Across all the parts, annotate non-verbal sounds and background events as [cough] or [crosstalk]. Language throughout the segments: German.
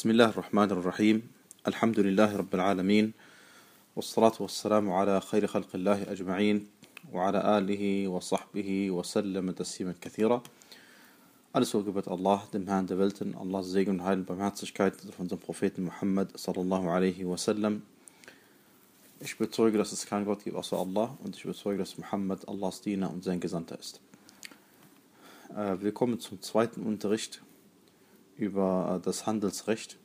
بسم الله الرحمن الرحيم الحمد لله رب العالمين والصلاة والسلام على خير خلق الله أجمعين وعلى آله وصحبه وسلم تسليما كثيرا Alles so gebet Allah, dem Herrn der Welten, Allahs Segen und Heil und Barmherzigkeit von unserem Propheten Muhammad sallallahu alaihi wasallam. Ich bezeuge, dass es keinen Gott gibt außer Allah und ich bezeuge, dass Muhammad Allahs Diener und sein Gesandter ist. Äh, wir kommen zum zweiten Unterricht über das Handelsrecht.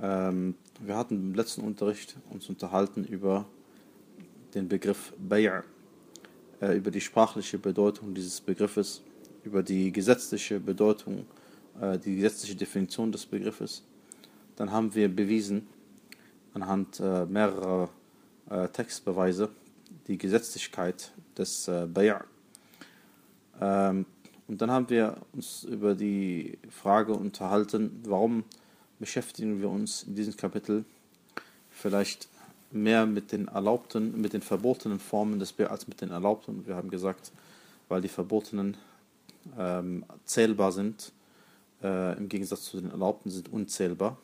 Ähm, wir hatten im letzten Unterricht uns unterhalten über den Begriff Bay', äh, über die sprachliche Bedeutung dieses Begriffes über die gesetzliche Bedeutung, äh, die gesetzliche Definition des Begriffes, dann haben wir bewiesen anhand äh, mehrerer äh, Textbeweise die Gesetzlichkeit des äh, Bay'. Und dann haben wir uns über die Frage unterhalten, warum beschäftigen wir uns in diesem Kapitel vielleicht mehr mit den erlaubten, mit den verbotenen Formen des Bay' als mit den erlaubten. Wir haben gesagt, weil die verbotenen ähm, zählbar sind, äh, im Gegensatz zu den Erlaubten sind unzählbar.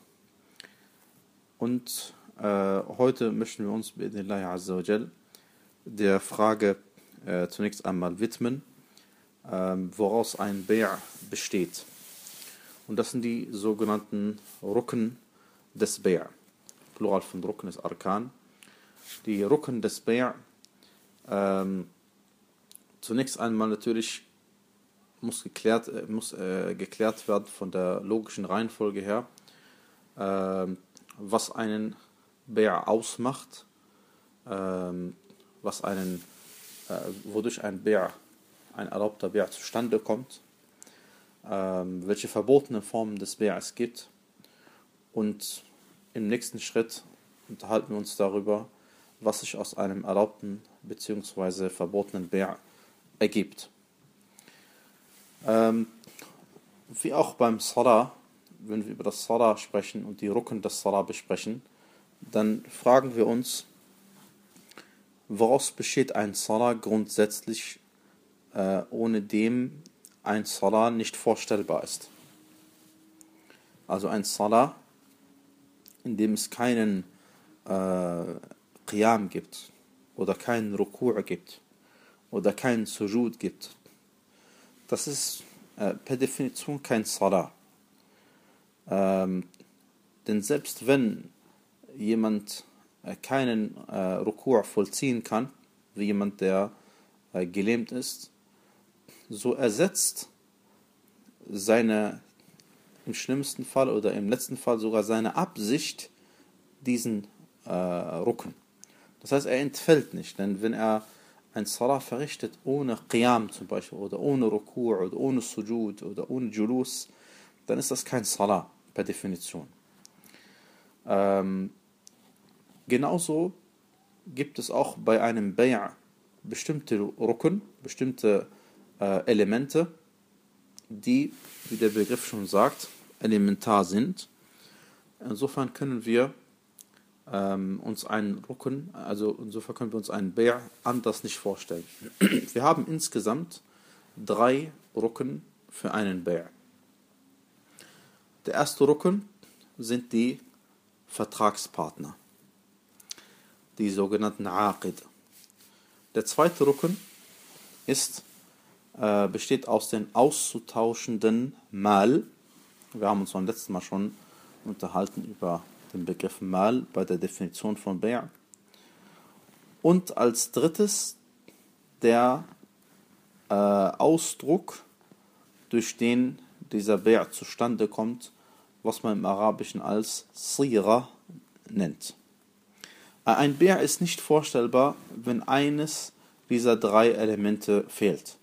Und äh, heute möchten wir uns der Frage äh, zunächst einmal widmen, woraus ein Bär besteht. Und das sind die sogenannten Rucken des Bär. Plural von Rucken ist Arkan. Die Rucken des Bär. Ähm, zunächst einmal natürlich muss geklärt, äh, muss, äh, geklärt werden von der logischen Reihenfolge her, äh, was einen Bär ausmacht, ähm, was einen, äh, wodurch ein Bär, ein erlaubter Bär zustande kommt, ähm, welche verbotenen Formen des Bärs es gibt und im nächsten Schritt unterhalten wir uns darüber, was sich aus einem erlaubten bzw. verbotenen Bär ergibt. Ähm, wie auch beim Salah, wenn wir über das Salah sprechen und die Rücken des Salah besprechen, dann fragen wir uns, woraus besteht ein Salah grundsätzlich, ohne dem ein Salah nicht vorstellbar ist. Also ein Salah, in dem es keinen äh, Qiyam gibt oder keinen Ruku' gibt oder keinen Sujud gibt das ist äh, per Definition kein Salah. Ähm, denn selbst wenn jemand äh, keinen äh, Rukur vollziehen kann, wie jemand, der äh, gelähmt ist, so ersetzt seine, im schlimmsten Fall oder im letzten Fall sogar seine Absicht diesen äh, Rucken. Das heißt, er entfällt nicht, denn wenn er ein Salah verrichtet ohne Qiyam zum Beispiel oder ohne Ruku' oder ohne Sujud oder ohne Julus, dann ist das kein Salah per Definition. Ähm, genauso gibt es auch bei einem Bay' bestimmte Rukun, bestimmte äh, Elemente, die, wie der Begriff schon sagt, elementar sind. Insofern können wir ähm, uns einen Rücken, also insofern können wir uns einen Bär anders nicht vorstellen. [clears throat] Wir haben insgesamt drei Rücken für einen Bär. Der erste Rücken sind die Vertragspartner, die sogenannten Aqid. Der zweite Rücken ist, äh, besteht aus den auszutauschenden Mal. Wir haben uns beim letzten Mal schon unterhalten über den Begriff Mal bei der Definition von Bay'. Und als drittes der äh, Ausdruck, durch den dieser Bay' zustande kommt, was man im Arabischen als Sira nennt. Äh, ein Bär ist nicht vorstellbar, wenn eines dieser drei Elemente fehlt.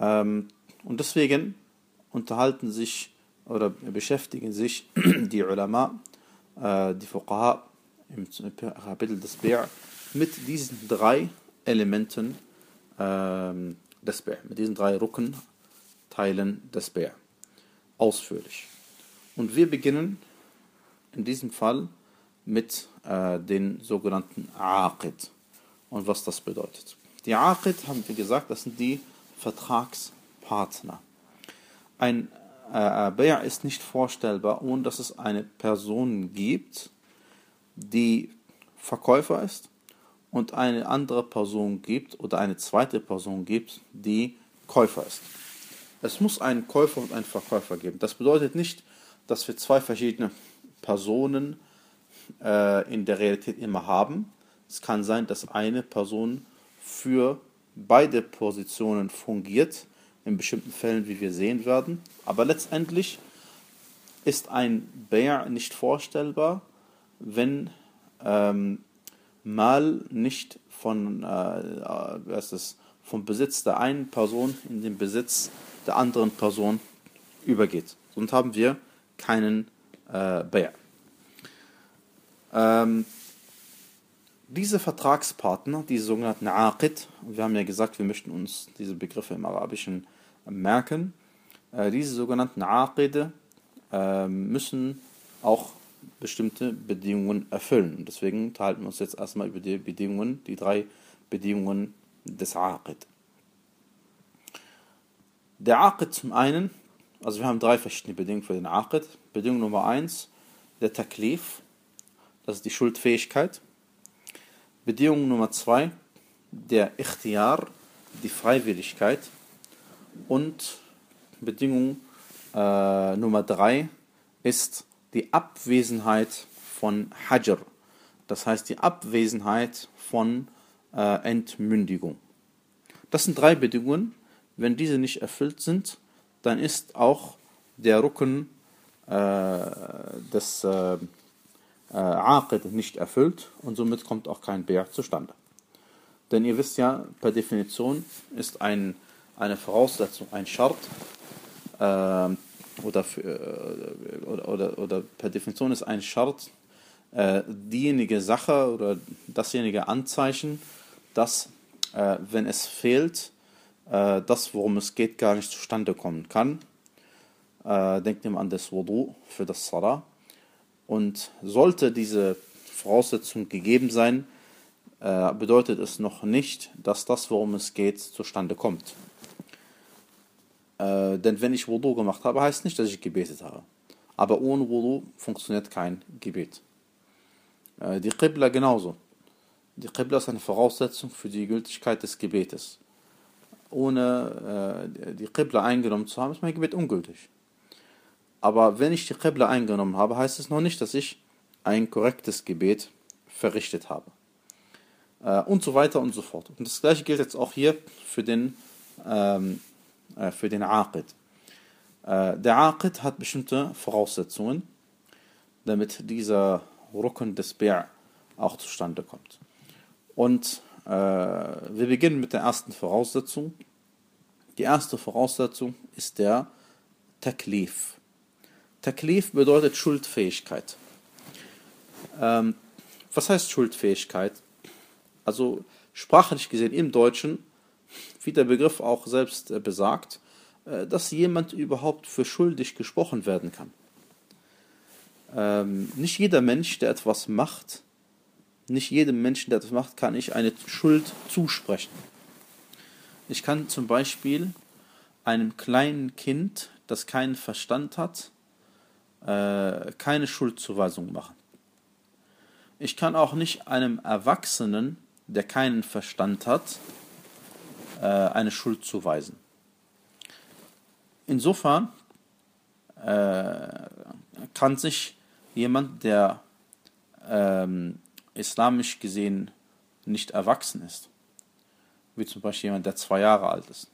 Ähm, und deswegen unterhalten sich oder beschäftigen sich [clears throat] die Ulama, äh, die Fuqaha im Kapitel des Bär mit diesen drei Elementen äh, des Bär, mit diesen drei Rückenteilen des Bär ausführlich. Und wir beginnen in diesem Fall mit äh, den sogenannten Aqid und was das bedeutet. Die Aqid haben wir gesagt, das sind die Vertragspartner. Ein äh, Bay'a ist nicht vorstellbar, ohne dass es eine Person gibt, die Verkäufer ist und eine andere Person gibt oder eine zweite Person gibt, die Käufer ist. Es muss einen Käufer und einen Verkäufer geben. Das bedeutet nicht, dass wir zwei verschiedene Personen äh, in der Realität immer haben. Es kann sein, dass eine Person für beide Positionen fungiert, in bestimmten Fällen, wie wir sehen werden. Aber letztendlich ist ein Bär nicht vorstellbar, wenn ähm, Mal nicht von, äh, was ist, vom Besitz der einen Person in den Besitz der anderen Person übergeht. Sonst haben wir keinen äh, Bär. Ähm, diese Vertragspartner, diese sogenannten Aqid, wir haben ja gesagt, wir möchten uns diese Begriffe im Arabischen merken, äh, diese sogenannten Aqide äh, müssen auch bestimmte Bedingungen erfüllen. Deswegen unterhalten wir uns jetzt erstmal über die Bedingungen, die drei Bedingungen des Aqid. Der Aqid zum einen, also wir haben drei verschiedene Bedingungen für den Aqid. Bedingung Nummer eins, der Taklif, das ist die Schuldfähigkeit. Bedingung Nummer zwei, der Ikhtiar, die Freiwilligkeit. Und Bedingung äh, Nummer drei ist die Abwesenheit von Hajr, das heißt die Abwesenheit von äh, Entmündigung. Das sind drei Bedingungen. Wenn diese nicht erfüllt sind, dann ist auch der Rücken äh, des äh, Aqid nicht erfüllt und somit kommt auch kein Bär zustande. Denn ihr wisst ja, per Definition ist ein, eine Voraussetzung ein Schart äh, oder, äh, oder, oder, oder, per Definition ist ein Schart äh, diejenige Sache oder dasjenige Anzeichen, dass, äh, wenn es fehlt, äh, das, worum es geht, gar nicht zustande kommen kann. Äh, denkt ihr an das Wudu für das Salah. Und sollte diese Voraussetzung gegeben sein, äh, bedeutet es noch nicht, dass das, worum es geht, zustande kommt. Äh, denn wenn ich Wudu gemacht habe, heißt nicht, dass ich gebetet habe. Aber ohne Wudu funktioniert kein Gebet. Äh, die Qibla genauso. Die Qibla ist eine Voraussetzung für die Gültigkeit des Gebetes. Ohne äh, die Qibla eingenommen zu haben, ist mein Gebet ungültig. Aber wenn ich die Qibla eingenommen habe, heißt es noch nicht, dass ich ein korrektes Gebet verrichtet habe. Äh, und so weiter und so fort. Und das gleiche gilt jetzt auch hier für den, ähm, äh, für den Aqid. Äh, der Aqid hat bestimmte Voraussetzungen, damit dieser Rücken des Bär auch zustande kommt. Und äh, wir beginnen mit der ersten Voraussetzung. Die erste Voraussetzung ist der Taklif. Taklif bedeutet Schuldfähigkeit. Ähm, was heißt Schuldfähigkeit? Also sprachlich gesehen im Deutschen, wie der Begriff auch selbst äh, besagt, äh, dass jemand überhaupt für schuldig gesprochen werden kann. Ähm, nicht jeder Mensch, der etwas macht, nicht jedem Menschen, der etwas macht, kann ich eine Schuld zusprechen. Ich kann zum Beispiel einem kleinen Kind, das keinen Verstand hat, äh, keine Schuldzuweisung machen. Ich kann auch nicht einem Erwachsenen, der keinen Verstand hat, äh, eine Schuld zuweisen. Insofern äh, kann sich jemand, der ähm, islamisch gesehen nicht erwachsen ist, wie zum Beispiel jemand, der zwei Jahre alt ist,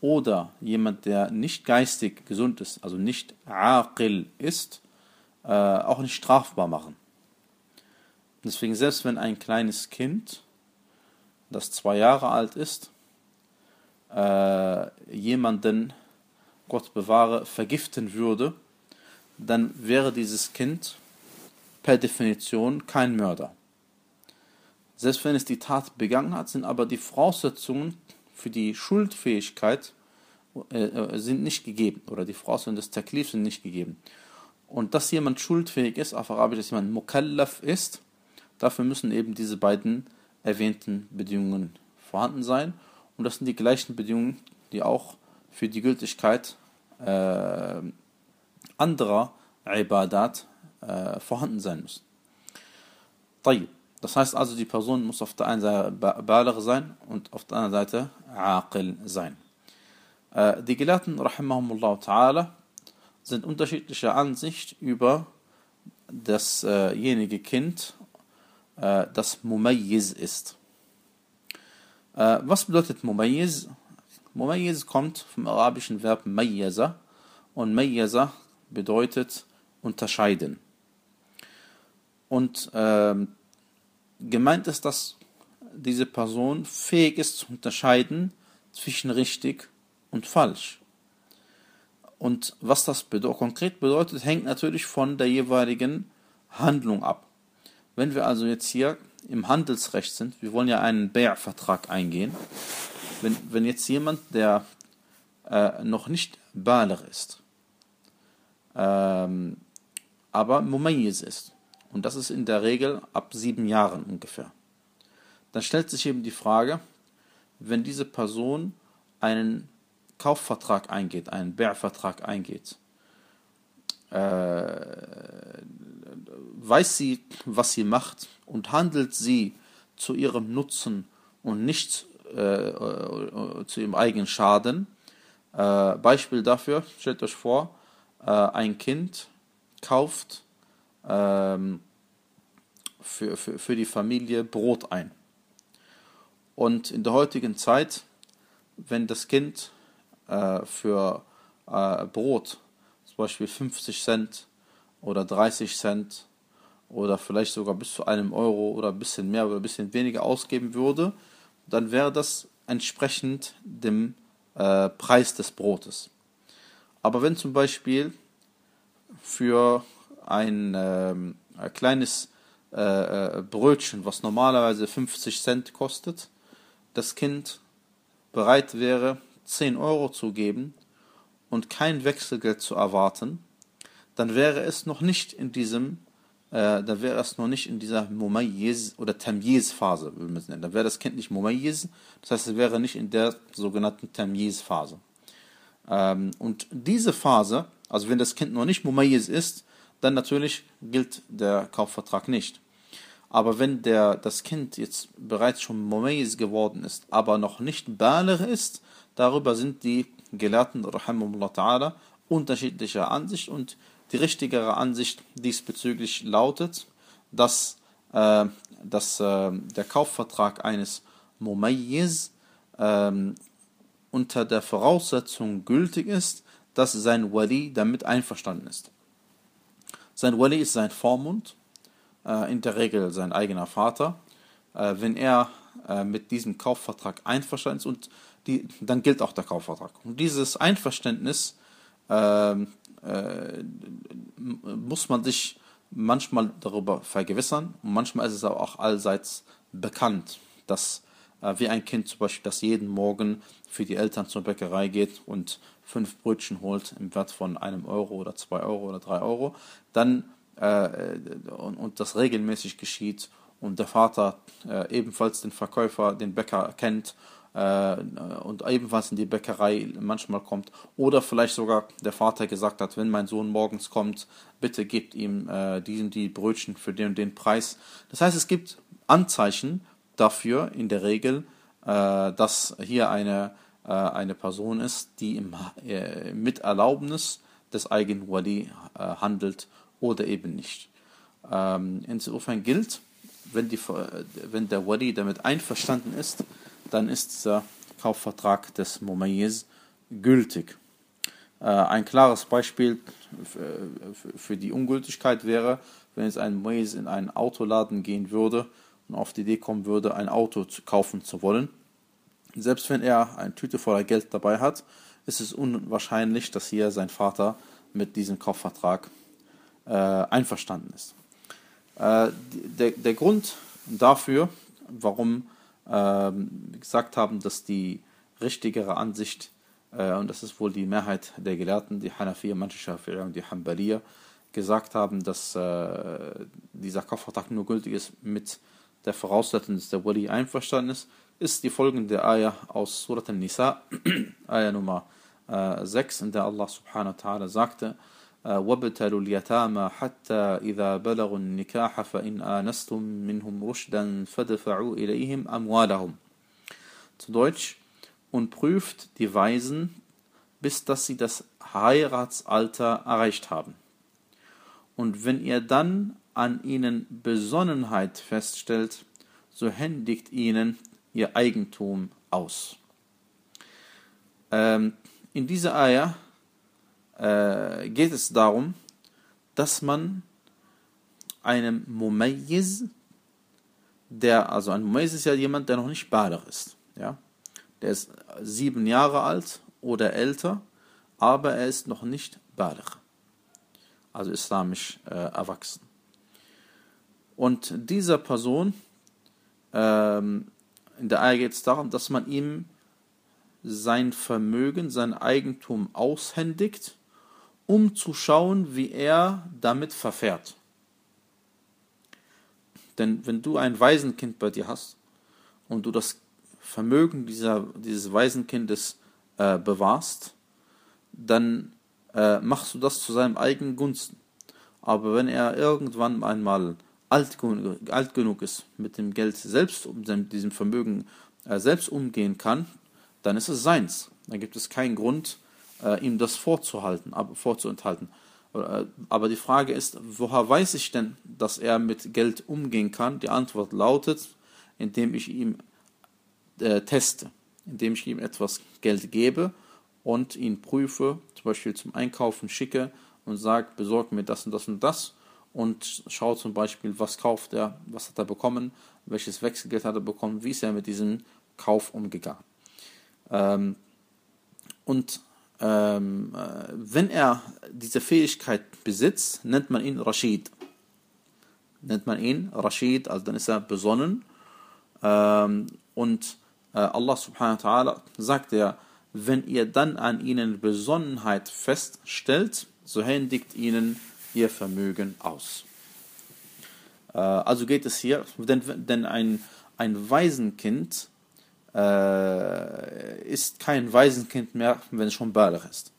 oder jemand, der nicht geistig gesund ist, also nicht aqil ist, äh, auch nicht strafbar machen. Deswegen, selbst wenn ein kleines Kind, das zwei Jahre alt ist, äh, jemanden, Gott bewahre, vergiften würde, dann wäre dieses Kind per Definition kein Mörder. Selbst wenn es die Tat begangen hat, sind aber die Voraussetzungen für die Schuldfähigkeit äh, äh, sind nicht gegeben oder die Voraussetzungen des Taklif sind nicht gegeben. Und dass jemand schuldfähig ist, auf Arabisch, dass jemand Mukallaf ist, dafür müssen eben diese beiden erwähnten Bedingungen vorhanden sein. Und das sind die gleichen Bedingungen, die auch für die Gültigkeit äh, anderer Ibadat äh, vorhanden sein müssen. Das heißt also, die Person muss auf der einen Seite Baligh sein und auf der anderen Seite Aqil sein. Äh, die Gelehrten, rahimahumullah ta'ala, sind unterschiedlicher Ansicht über dasjenige Kind, äh, das Mumayyiz ist. Äh, was bedeutet Mumayyiz? Mumayyiz kommt vom arabischen Verb Mayyaza und Mayyaza bedeutet unterscheiden. Und äh, gemeint ist, dass diese Person fähig ist zu unterscheiden zwischen richtig und falsch. Und was das bedeutet, konkret bedeutet, hängt natürlich von der jeweiligen Handlung ab. Wenn wir also jetzt hier im Handelsrecht sind, wir wollen ja einen Bär-Vertrag eingehen, wenn, wenn jetzt jemand, der äh, noch nicht Baler ist, ähm, aber Mumayyiz ist, und das ist in der Regel ab sieben Jahren ungefähr, dann stellt sich eben die Frage, wenn diese Person einen Kaufvertrag eingeht, einen Bär-Vertrag eingeht, äh, weiß sie, was sie macht und handelt sie zu ihrem Nutzen und nicht äh, äh, zu ihrem eigenen Schaden. Äh, Beispiel dafür, stellt euch vor, äh, ein Kind kauft ähm, für, für, für die Familie Brot ein. Und in der heutigen Zeit, wenn das Kind äh, für äh, Brot zum Beispiel 50 Cent oder 30 Cent oder vielleicht sogar bis zu einem Euro oder ein bisschen mehr oder ein bisschen weniger ausgeben würde, dann wäre das entsprechend dem äh, Preis des Brotes. Aber wenn zum Beispiel für ein, äh, ein kleines äh, äh, Brötchen, was normalerweise 50 Cent kostet, das Kind bereit wäre, 10 Euro zu geben und kein Wechselgeld zu erwarten, dann wäre es noch nicht in diesem äh, da wäre es noch nicht in dieser Mumayyiz oder Tamyiz-Phase, würde man es nennen. Da wäre das Kind nicht Mumayyiz, das heißt, es wäre nicht in der sogenannten Tamyiz-Phase. Ähm, und diese Phase, also wenn das Kind noch nicht Mumayyiz ist, dann natürlich gilt der Kaufvertrag nicht. Aber wenn der, das Kind jetzt bereits schon Mumayyiz geworden ist, aber noch nicht Baligh ist, darüber sind die Gelehrten, ta'ala, unterschiedlicher Ansicht und die richtigere Ansicht diesbezüglich lautet, dass, äh, dass äh, der Kaufvertrag eines Mumayyiz äh, unter der Voraussetzung gültig ist, dass sein Wali damit einverstanden ist. Sein Wali ist sein Vormund, äh, in der Regel sein eigener Vater. Äh, wenn er äh, mit diesem Kaufvertrag einverstanden ist, und die, dann gilt auch der Kaufvertrag. Und dieses Einverständnis ähm, äh, muss man sich manchmal darüber vergewissern und manchmal ist es aber auch allseits bekannt, dass wie ein Kind zum Beispiel, das jeden Morgen für die Eltern zur Bäckerei geht und fünf Brötchen holt im Wert von einem Euro oder zwei Euro oder drei Euro, dann äh, und, und das regelmäßig geschieht und der Vater äh, ebenfalls den Verkäufer, den Bäcker kennt äh, und ebenfalls in die Bäckerei manchmal kommt. Oder vielleicht sogar der Vater gesagt hat, wenn mein Sohn morgens kommt, bitte gebt ihm äh, diesen die Brötchen für den und den Preis. Das heißt, es gibt Anzeichen dafür in der Regel, äh, dass hier eine, äh, eine Person ist, die im, äh, mit Erlaubnis des eigenen Wali handelt oder eben nicht. Ähm, insofern gilt, wenn, die, wenn der Wali damit einverstanden ist, dann ist dieser Kaufvertrag des Mumayyiz gültig. Ein klares Beispiel für die Ungültigkeit wäre, wenn jetzt ein Mumayyiz in einen Autoladen gehen würde auf die Idee kommen würde, ein Auto zu kaufen zu wollen. Selbst wenn er eine Tüte voller Geld dabei hat, ist es unwahrscheinlich, dass hier sein Vater mit diesem Kaufvertrag äh, einverstanden ist. Äh, der, der Grund dafür, warum ähm, gesagt haben, dass die richtigere Ansicht, äh, und das ist wohl die Mehrheit der Gelehrten, die Hanafiya, manche Schafi'ir und die Hanbaliya, gesagt haben, dass äh, dieser Kaufvertrag nur gültig ist mit der Voraussetzung, dass der Wali einverstanden ist, ist die folgende Ayah aus Surat al-Nisa, [clears throat] Ayah Nummer äh, 6, in der Allah subhanahu wa ta'ala sagte, وابتلوا اليتامى حتى إذا بلغوا النكاح فإن آنستم منهم رشدا فدفعوا إليهم أموالهم. Zu Deutsch, und prüft die Weisen, bis dass sie das Heiratsalter erreicht haben. Und wenn ihr dann an ihnen Besonnenheit feststellt, so händigt ihnen ihr Eigentum aus. Ähm, in dieser Eier äh, geht es darum, dass man einem Mumayyiz, der, also ein Mumayyiz ist ja jemand, der noch nicht Baligh ist, ja, der ist sieben Jahre alt oder älter, aber er ist noch nicht Baligh, also islamisch äh, erwachsen. Und dieser Person, ähm, in der Eier geht es darum, dass man ihm sein Vermögen, sein Eigentum aushändigt um zu schauen, wie er damit verfährt. Denn wenn du ein Waisenkind bei dir hast und du das Vermögen dieser, dieses Waisenkindes äh, bewahrst, dann äh, machst du das zu seinem eigenen Gunsten. Aber wenn er irgendwann einmal alt, alt genug ist, mit dem Geld selbst, um diesem Vermögen äh, selbst umgehen kann, dann ist es seins. Dann gibt es keinen Grund, äh, ihm das vorzuhalten, vorzuenthalten. Äh, aber die Frage ist, woher weiß ich denn, dass er mit Geld umgehen kann? Die Antwort lautet, indem ich ihm äh, teste, indem ich ihm etwas Geld gebe und ihn prüfe, zum Beispiel zum Einkaufen schicke und sage, besorg mir das und das und das und schaue zum Beispiel, was kauft er, was hat er bekommen, welches Wechselgeld hat er bekommen, wie ist er mit diesem Kauf umgegangen. Ähm, und ähm, äh, wenn er diese Fähigkeit besitzt, nennt man ihn Rashid. Nennt man ihn Rashid, also dann ist er besonnen. Ähm, und äh, Allah subhanahu wa ta'ala sagt ja, wenn ihr dann an ihnen Besonnenheit feststellt, so händigt ihnen ihr Vermögen aus. Äh, also geht es hier, denn, denn ein, ein Waisenkind äh, ist kein Waisenkind mehr, wenn es schon Baligh ist.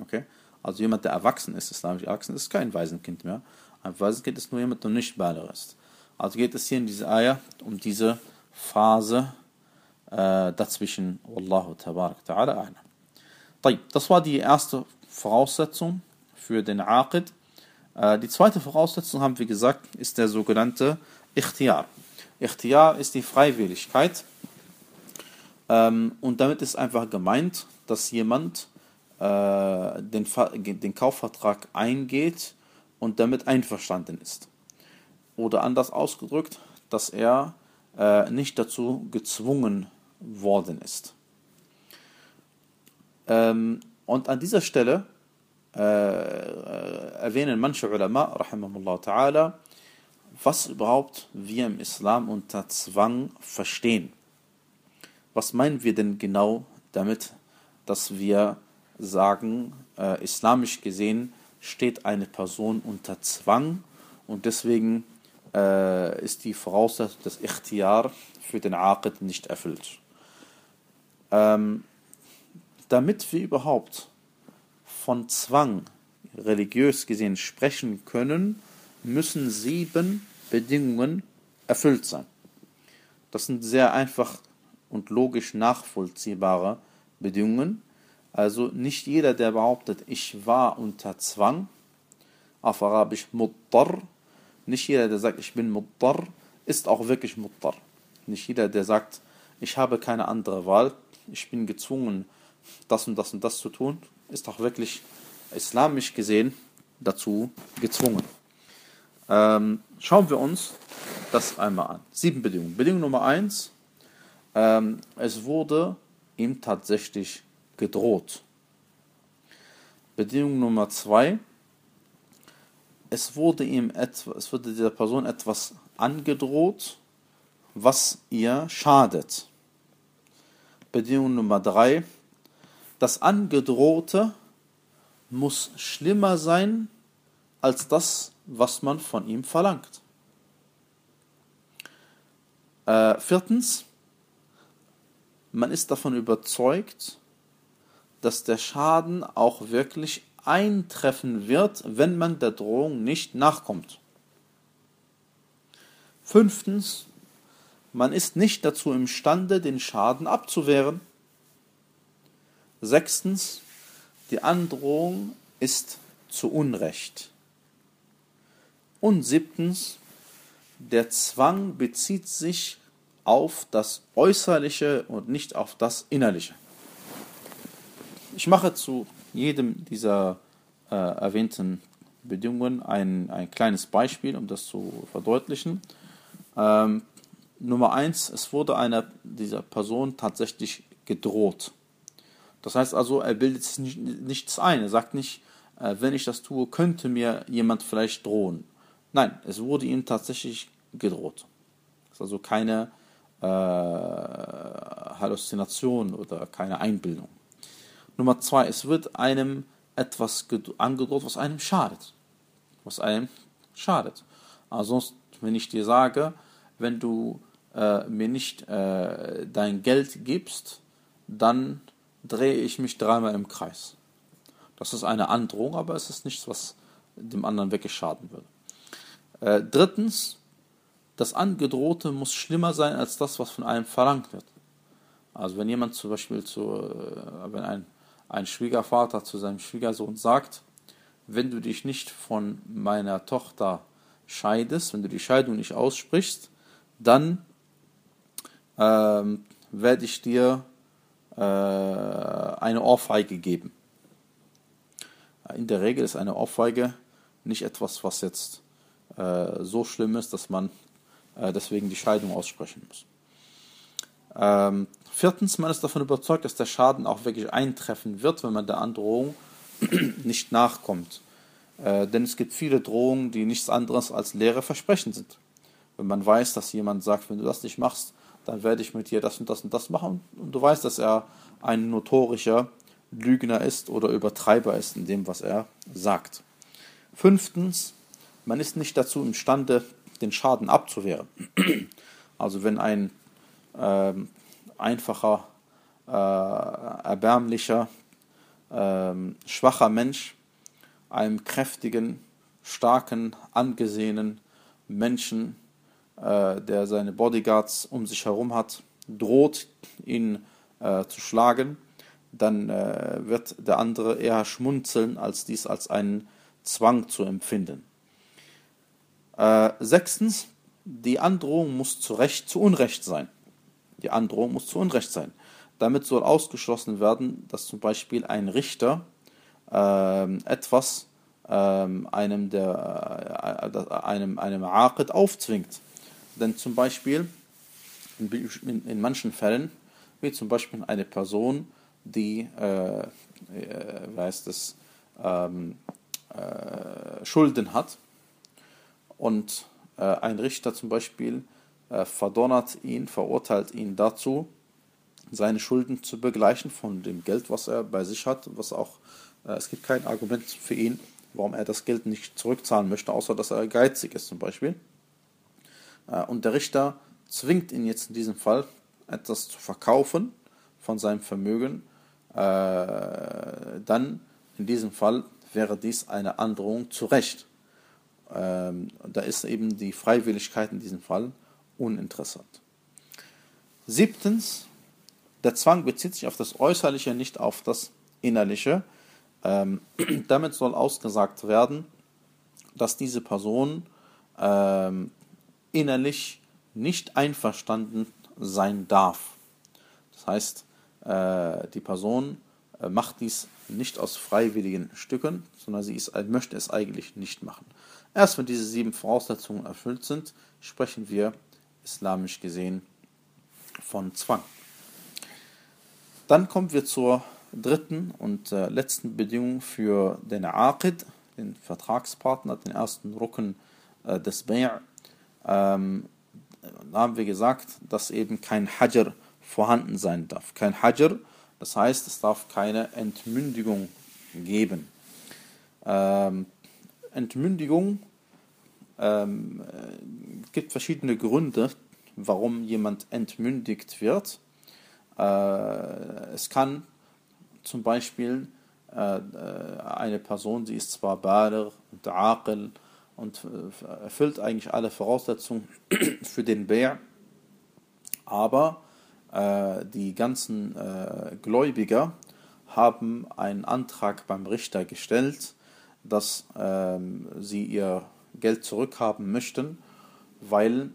Okay? Also jemand, der erwachsen ist, islamisch erwachsen ist, kein Waisenkind mehr. Ein Waisenkind ist nur jemand, der nicht Baligh ist. Also geht es hier in dieser Eier um diese Phase äh, dazwischen. Wallahu tabarak ta'ala. Das war die erste Voraussetzung für den Aqid. Äh, die zweite Voraussetzung, haben wir gesagt, ist der sogenannte Ikhtiar. Ikhtiar ist die Freiwilligkeit. Ähm, und damit ist einfach gemeint, dass jemand äh, den, Kaufvertrag eingeht und damit einverstanden ist. Oder anders ausgedrückt, dass er äh, nicht dazu gezwungen worden ist. Ähm, und an dieser Stelle erwähnen manche Ulama, rahimahullah ta'ala, was überhaupt wir im Islam unter Zwang verstehen. Was meinen wir denn genau damit, dass wir sagen, äh, islamisch gesehen steht eine Person unter Zwang und deswegen äh, ist die Voraussetzung des Ikhtiar für den Aqid nicht erfüllt. Ähm, damit wir überhaupt von Zwang religiös gesehen sprechen können, müssen sieben Bedingungen erfüllt sein. Das sind sehr einfach und logisch nachvollziehbare Bedingungen. Also nicht jeder, der behauptet, ich war unter Zwang, auf Arabisch Muttar, nicht jeder, der sagt, ich bin Muttar, ist auch wirklich Muttar. Nicht jeder, der sagt, ich habe keine andere Wahl, ich bin gezwungen, das und das und das zu tun, ist auch wirklich islamisch gesehen dazu gezwungen. Ähm, schauen wir uns das einmal an. Sieben Bedingungen. Bedingung Nummer eins, ähm, es wurde ihm tatsächlich gedroht. Bedingung Nummer zwei, es wurde ihm etwas, es wurde dieser Person etwas angedroht, was ihr schadet. Bedingung Nummer drei, das Angedrohte muss schlimmer sein als das, was man von ihm verlangt. Äh, viertens, man ist davon überzeugt, dass der Schaden auch wirklich eintreffen wird, wenn man der Drohung nicht nachkommt. Fünftens, man ist nicht dazu imstande, den Schaden abzuwehren. Sechstens, die Androhung ist zu Unrecht. Und siebtens, der Zwang bezieht sich auf das Äußerliche und nicht auf das Innerliche. Ich mache zu jedem dieser äh, erwähnten Bedingungen ein, ein kleines Beispiel, um das zu verdeutlichen. Ähm, Nummer eins, es wurde einer dieser Person tatsächlich gedroht. Das heißt also, er bildet sich nichts ein. Er sagt nicht, äh, wenn ich das tue, könnte mir jemand vielleicht drohen. Nein, es wurde ihm tatsächlich gedroht. Das ist also keine äh, Halluzination oder keine Einbildung. Nummer zwei, es wird einem etwas angedroht, was einem schadet. Was einem schadet. Also, wenn ich dir sage, wenn du äh, mir nicht äh, dein Geld gibst, dann drehe ich mich dreimal im Kreis. Das ist eine Androhung, aber es ist nichts, was dem anderen wirklich schaden würde. Äh, drittens, das Angedrohte muss schlimmer sein als das, was von einem verlangt wird. Also wenn jemand zum Beispiel zu, äh, wenn ein, ein Schwiegervater zu seinem Schwiegersohn sagt, wenn du dich nicht von meiner Tochter scheidest, wenn du die Scheidung nicht aussprichst, dann ähm, werde ich dir eine Ohrfeige geben. In der Regel ist eine Ohrfeige nicht etwas, was jetzt äh, so schlimm ist, dass man äh, deswegen die Scheidung aussprechen muss. Ähm, viertens, man ist davon überzeugt, dass der Schaden auch wirklich eintreffen wird, wenn man der Androhung [clears throat] nicht nachkommt. Äh, denn es gibt viele Drohungen, die nichts anderes als leere Versprechen sind. Wenn man weiß, dass jemand sagt, wenn du das nicht machst, dann werde ich mit dir das und das und das machen. Und du weißt, dass er ein notorischer Lügner ist oder Übertreiber ist in dem, was er sagt. Fünftens, man ist nicht dazu imstande, den Schaden abzuwehren. [clears throat] Also wenn ein äh, einfacher, äh, erbärmlicher, äh, schwacher Mensch einem kräftigen, starken, angesehenen Menschen äh, der seine Bodyguards um sich herum hat, droht, ihn äh, zu schlagen, dann äh, wird der andere eher schmunzeln, als dies als einen Zwang zu empfinden. Äh, sechstens, die Androhung muss zu Recht zu Unrecht sein. Die Androhung muss zu Unrecht sein. Damit soll ausgeschlossen werden, dass zum Beispiel ein Richter ähm, etwas ähm, einem, der, äh, einem, einem Aqid aufzwingt. Denn zum Beispiel in, in, in manchen Fällen, wie zum Beispiel eine Person, die, äh, äh, heißt es, ähm, äh, Schulden hat und äh, ein Richter zum Beispiel äh, verdonnert ihn, verurteilt ihn dazu, seine Schulden zu begleichen von dem Geld, was er bei sich hat, was auch, es gibt kein Argument für ihn, warum er das Geld nicht zurückzahlen möchte, außer dass er geizig ist zum Beispiel. Äh, und der Richter zwingt ihn jetzt in diesem Fall, etwas zu verkaufen von seinem Vermögen. Äh, dann in diesem Fall wäre dies eine Androhung zu Recht. Ähm, da ist eben die Freiwilligkeit in diesem Fall uninteressant. Siebtens, der Zwang bezieht sich auf das Äußerliche, nicht auf das Innerliche. Ähm, [clears throat] damit soll ausgesagt werden, dass diese Person ähm, innerlich nicht einverstanden sein darf. Das heißt, äh, die Person äh, macht dies nicht aus freiwilligen Stücken, sondern sie ist, möchte es eigentlich nicht machen. Erst wenn diese sieben Voraussetzungen erfüllt sind, sprechen wir islamisch gesehen von Zwang. Dann kommen wir zur dritten und äh, letzten Bedingung für den Aqid, den Vertragspartner, den ersten Rücken äh, des Bay' ähm, haben wir gesagt, dass eben kein Hajr vorhanden sein darf. Kein Hajr, das heißt, es darf keine Entmündigung geben. Ähm, Entmündigung ähm, es gibt verschiedene Gründe, warum jemand entmündigt wird. Äh, es kann zum Beispiel äh, äh, eine Person, die ist zwar Baligh und Aqil und äh, erfüllt eigentlich alle Voraussetzungen [clears throat] für den Bär, aber äh, die ganzen äh, Gläubiger haben einen Antrag beim Richter gestellt, dass ähm, sie ihr Geld zurückhaben möchten, weil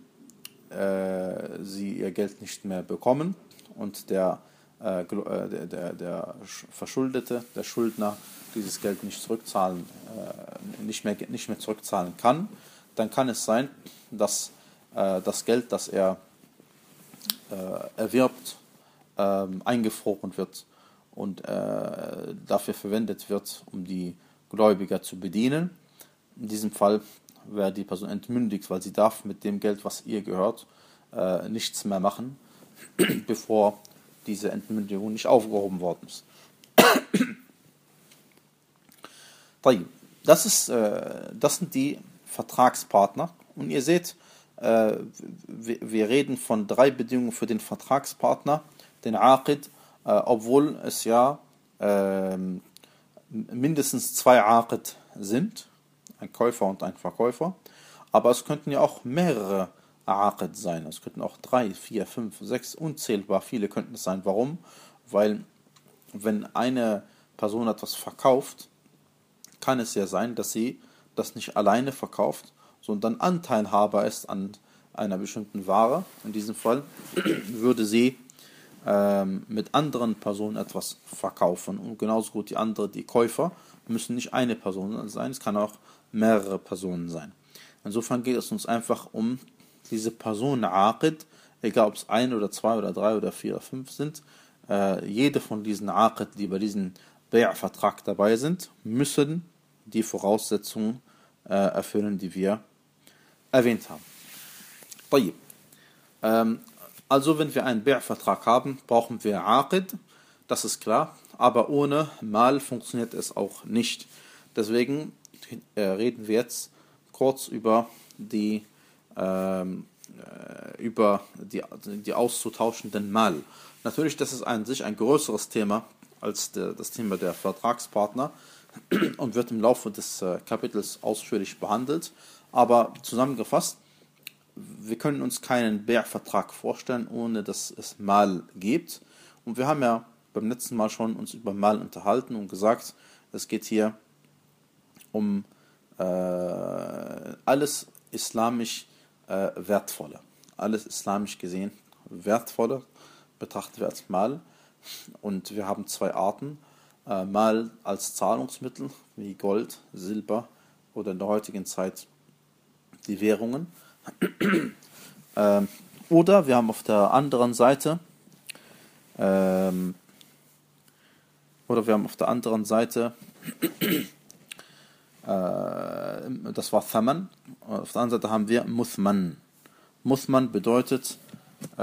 äh, sie ihr Geld nicht mehr bekommen. Und der, äh, äh der, der, der, Verschuldete, der Schuldner, dieses Geld nicht zurückzahlen, äh, nicht, mehr, nicht mehr zurückzahlen kann, dann kann es sein, dass äh, das Geld, das er äh, erwirbt, ähm, eingefroren wird und dafür verwendet wird, um die Gläubiger zu bedienen. In diesem Fall wäre die Person entmündigt, weil sie darf mit dem Geld, was ihr gehört, äh, nichts mehr machen, [clears throat] bevor diese Entmündigung nicht aufgehoben worden ist. Das, ist, äh, das sind die Vertragspartner. Und ihr seht, äh, wir reden von drei Bedingungen für den Vertragspartner, den Aqid, äh, obwohl es ja ähm, mindestens zwei Aqid sind ein Käufer und ein Verkäufer. Aber es könnten ja auch mehrere Aqid sein. Es könnten auch drei, vier, fünf, sechs, unzählbar viele könnten es sein. Warum? Weil wenn eine Person etwas verkauft, kann es ja sein, dass sie das nicht alleine verkauft, sondern Anteilhaber ist an einer bestimmten Ware. In diesem Fall würde sie ähm, mit anderen Personen etwas verkaufen und genauso gut die andere, die Käufer, müssen nicht eine Person sein, es kann auch mehrere Personen sein. Insofern geht es uns einfach um diese Personen Aqid, egal ob es ein oder zwei oder drei oder vier oder fünf sind. Äh, jede von diesen Aqid, die bei diesem Bay'-Vertrag dabei sind, müssen die Voraussetzungen äh, erfüllen, die wir erwähnt haben. Ähm, also wenn wir einen Bay'-Vertrag haben, brauchen wir Aqid, das ist klar, aber ohne Mal funktioniert es auch nicht. Deswegen äh, reden wir jetzt kurz über die, ähm, äh, über die, die auszutauschenden Mal. Natürlich, das ist an sich ein größeres Thema als der, das Thema der Vertragspartner [clears throat] und wird im Laufe des äh, Kapitels ausführlich behandelt. Aber zusammengefasst, wir können uns keinen Bär-Vertrag vorstellen, ohne dass es Mal gibt. Und wir haben ja beim letzten Mal schon uns über Mal unterhalten und gesagt, es geht hier um äh, alles islamisch äh, wertvolle, alles islamisch gesehen wertvolle betrachtet wir als Mal. Und wir haben zwei Arten. Äh, Mal als Zahlungsmittel wie Gold, Silber oder in der heutigen Zeit die Währungen. [clears throat] ähm, oder wir haben auf der anderen Seite ähm, oder wir haben auf der anderen Seite [clears throat] äh, das war Thaman. Auf der anderen Seite haben wir Muthman. Muthman bedeutet äh,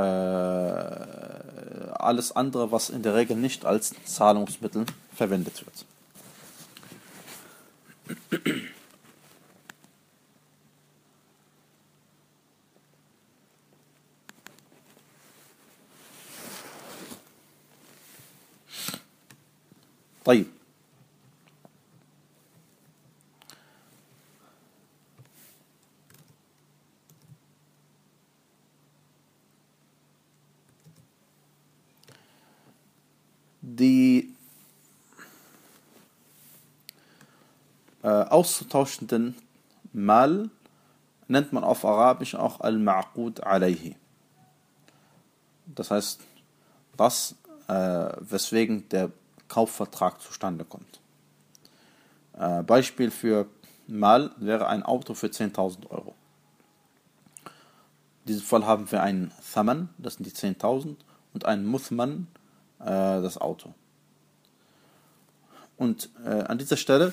alles andere, was in der Regel nicht als Zahlungsmittel verwendet wird. طيب auszutauschenden Mal nennt man auf Arabisch auch Al-Ma'qud alayhi. Das heißt, das, äh, weswegen der Kaufvertrag zustande kommt. Äh, Beispiel für Mal wäre ein Auto für 10.000 Euro. In diesem Fall haben wir einen Thaman, das sind die 10.000, und einen Muthman, äh, das Auto. Und äh, an dieser Stelle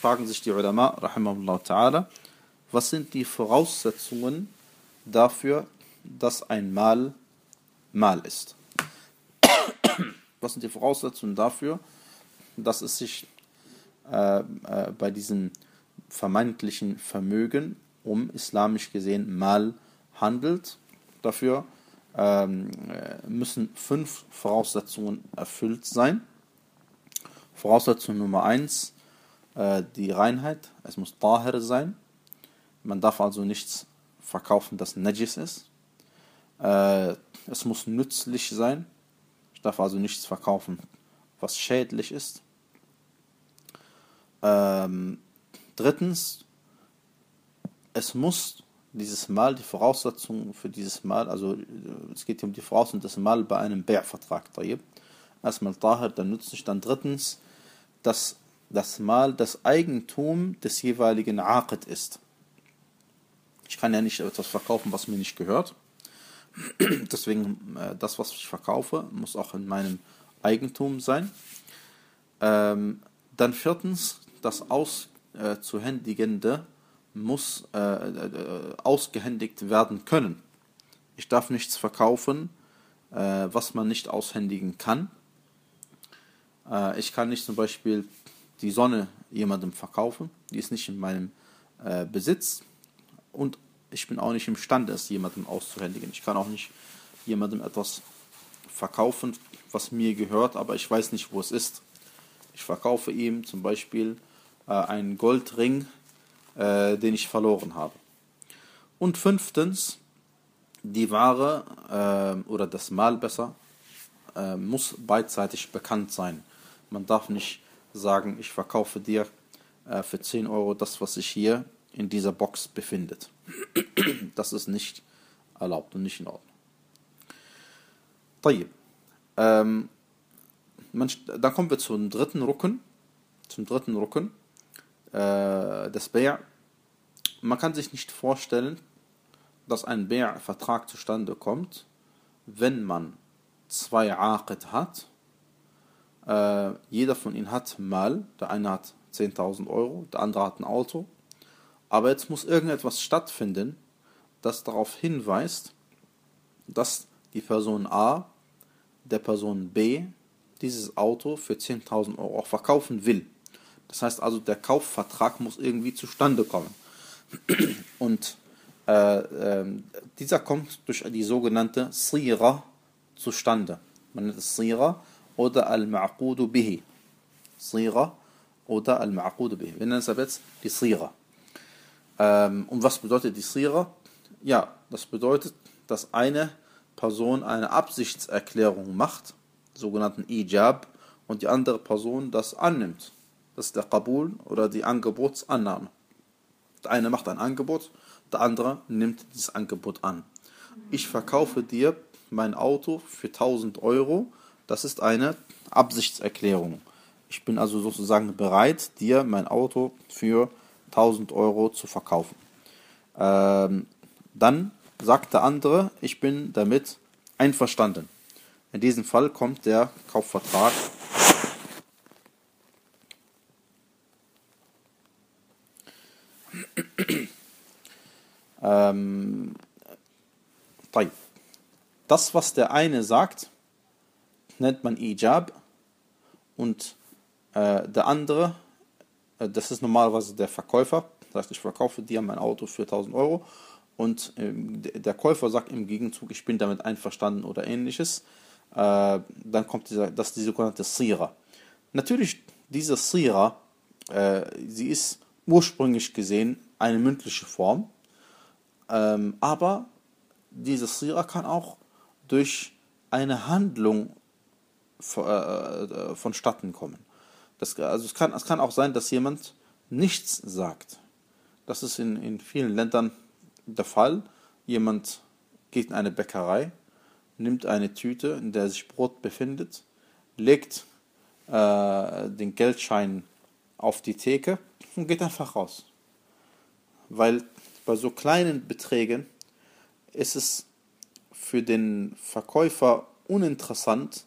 fragen sich die Ulama, rahimahullah ta'ala, was sind die Voraussetzungen dafür, dass ein Mal Mal ist? Was sind die Voraussetzungen dafür, dass es sich äh, äh, bei diesem vermeintlichen Vermögen um islamisch gesehen Mal handelt? Dafür ähm, müssen fünf Voraussetzungen erfüllt sein. Voraussetzung Nummer eins, äh, die Reinheit. Es muss Tahir sein. Man darf also nichts verkaufen, das Najis ist. Äh, es muss nützlich sein. Ich darf also nichts verkaufen, was schädlich ist. Ähm, drittens, es muss dieses Mal, die Voraussetzung für dieses Mal, also äh, es geht um die Voraussetzung des Mal bei einem Bärvertrag. Erstmal Tahir, dann nützlich. Dann drittens, dass das Mal das Eigentum des jeweiligen Aqid ist. Ich kann ja nicht etwas verkaufen, was mir nicht gehört. [clears throat] Deswegen, äh, das, was ich verkaufe, muss auch in meinem Eigentum sein. Ähm, dann viertens, das Auszuhändigende muss äh, äh, ausgehändigt werden können. Ich darf nichts verkaufen, was man nicht aushändigen kann. Ich kann nicht zum Beispiel die Sonne jemandem verkaufen, die ist nicht in meinem äh, Besitz und ich bin auch nicht imstande, es jemandem auszuhändigen. Ich kann auch nicht jemandem etwas verkaufen, was mir gehört, aber ich weiß nicht, wo es ist. Ich verkaufe ihm zum Beispiel äh, einen Goldring, äh, den ich verloren habe. Und fünftens, die Ware äh, oder das Mal besser äh, muss beidseitig bekannt sein. Man darf nicht sagen, ich verkaufe dir äh, für 10 Euro das, was sich hier in dieser Box befindet. [clears throat] Das ist nicht erlaubt und nicht in Ordnung. طيب. Ähm, man, dann kommen wir zum dritten Rücken. Zum dritten Rücken äh, des Bär. Man kann sich nicht vorstellen, dass ein Bär-Vertrag zustande kommt, wenn man zwei Aqid hat. äh, jeder von ihnen hat mal, der eine hat 10.000 Euro, der andere hat ein Auto. Aber jetzt muss irgendetwas stattfinden, das darauf hinweist, dass die Person A der Person B dieses Auto für 10.000 Euro auch verkaufen will. Das heißt also, der Kaufvertrag muss irgendwie zustande kommen. [clears throat] Und äh, äh, dieser kommt durch die sogenannte Sira zustande. Man nennt es Sira oder Al-Ma'qudu bihi. Sira oder Al-Ma'qudu bihi. Wir nennen es aber jetzt die Sira. Ähm, und was bedeutet die Sira? Ja, das bedeutet, dass eine Person eine Absichtserklärung macht, sogenannten Ijab, und die andere Person das annimmt. Das ist der Kabul oder die Angebotsannahme. Der eine macht ein Angebot, der andere nimmt dieses Angebot an. Ich verkaufe dir mein Auto für 1000 Euro. Das ist eine Absichtserklärung. Ich bin also sozusagen bereit, dir mein Auto für 1000 Euro zu verkaufen. Ähm, dann sagt der andere, ich bin damit einverstanden. In diesem Fall kommt der Kaufvertrag ähm, das, was der eine sagt, nennt man Ijab und äh, der andere äh, das ist normalerweise der Verkäufer. Das heißt, ich verkaufe dir mein Auto für 1000 Euro und ähm, der Käufer sagt im Gegenzug, ich bin damit einverstanden oder ähnliches. Äh, dann kommt dieser, das die sogenannte Sira. Natürlich, diese Sira, äh, sie ist ursprünglich gesehen eine mündliche Form, ähm, aber diese Sira kann auch durch eine Handlung vonstatten kommen. Das, also es kann, es kann auch sein, dass jemand nichts sagt. Das ist in, in vielen Ländern der Fall. Jemand geht in eine Bäckerei, nimmt eine Tüte, in der sich Brot befindet, legt äh, den Geldschein auf die Theke und geht einfach raus. Weil bei so kleinen Beträgen ist es für den Verkäufer uninteressant,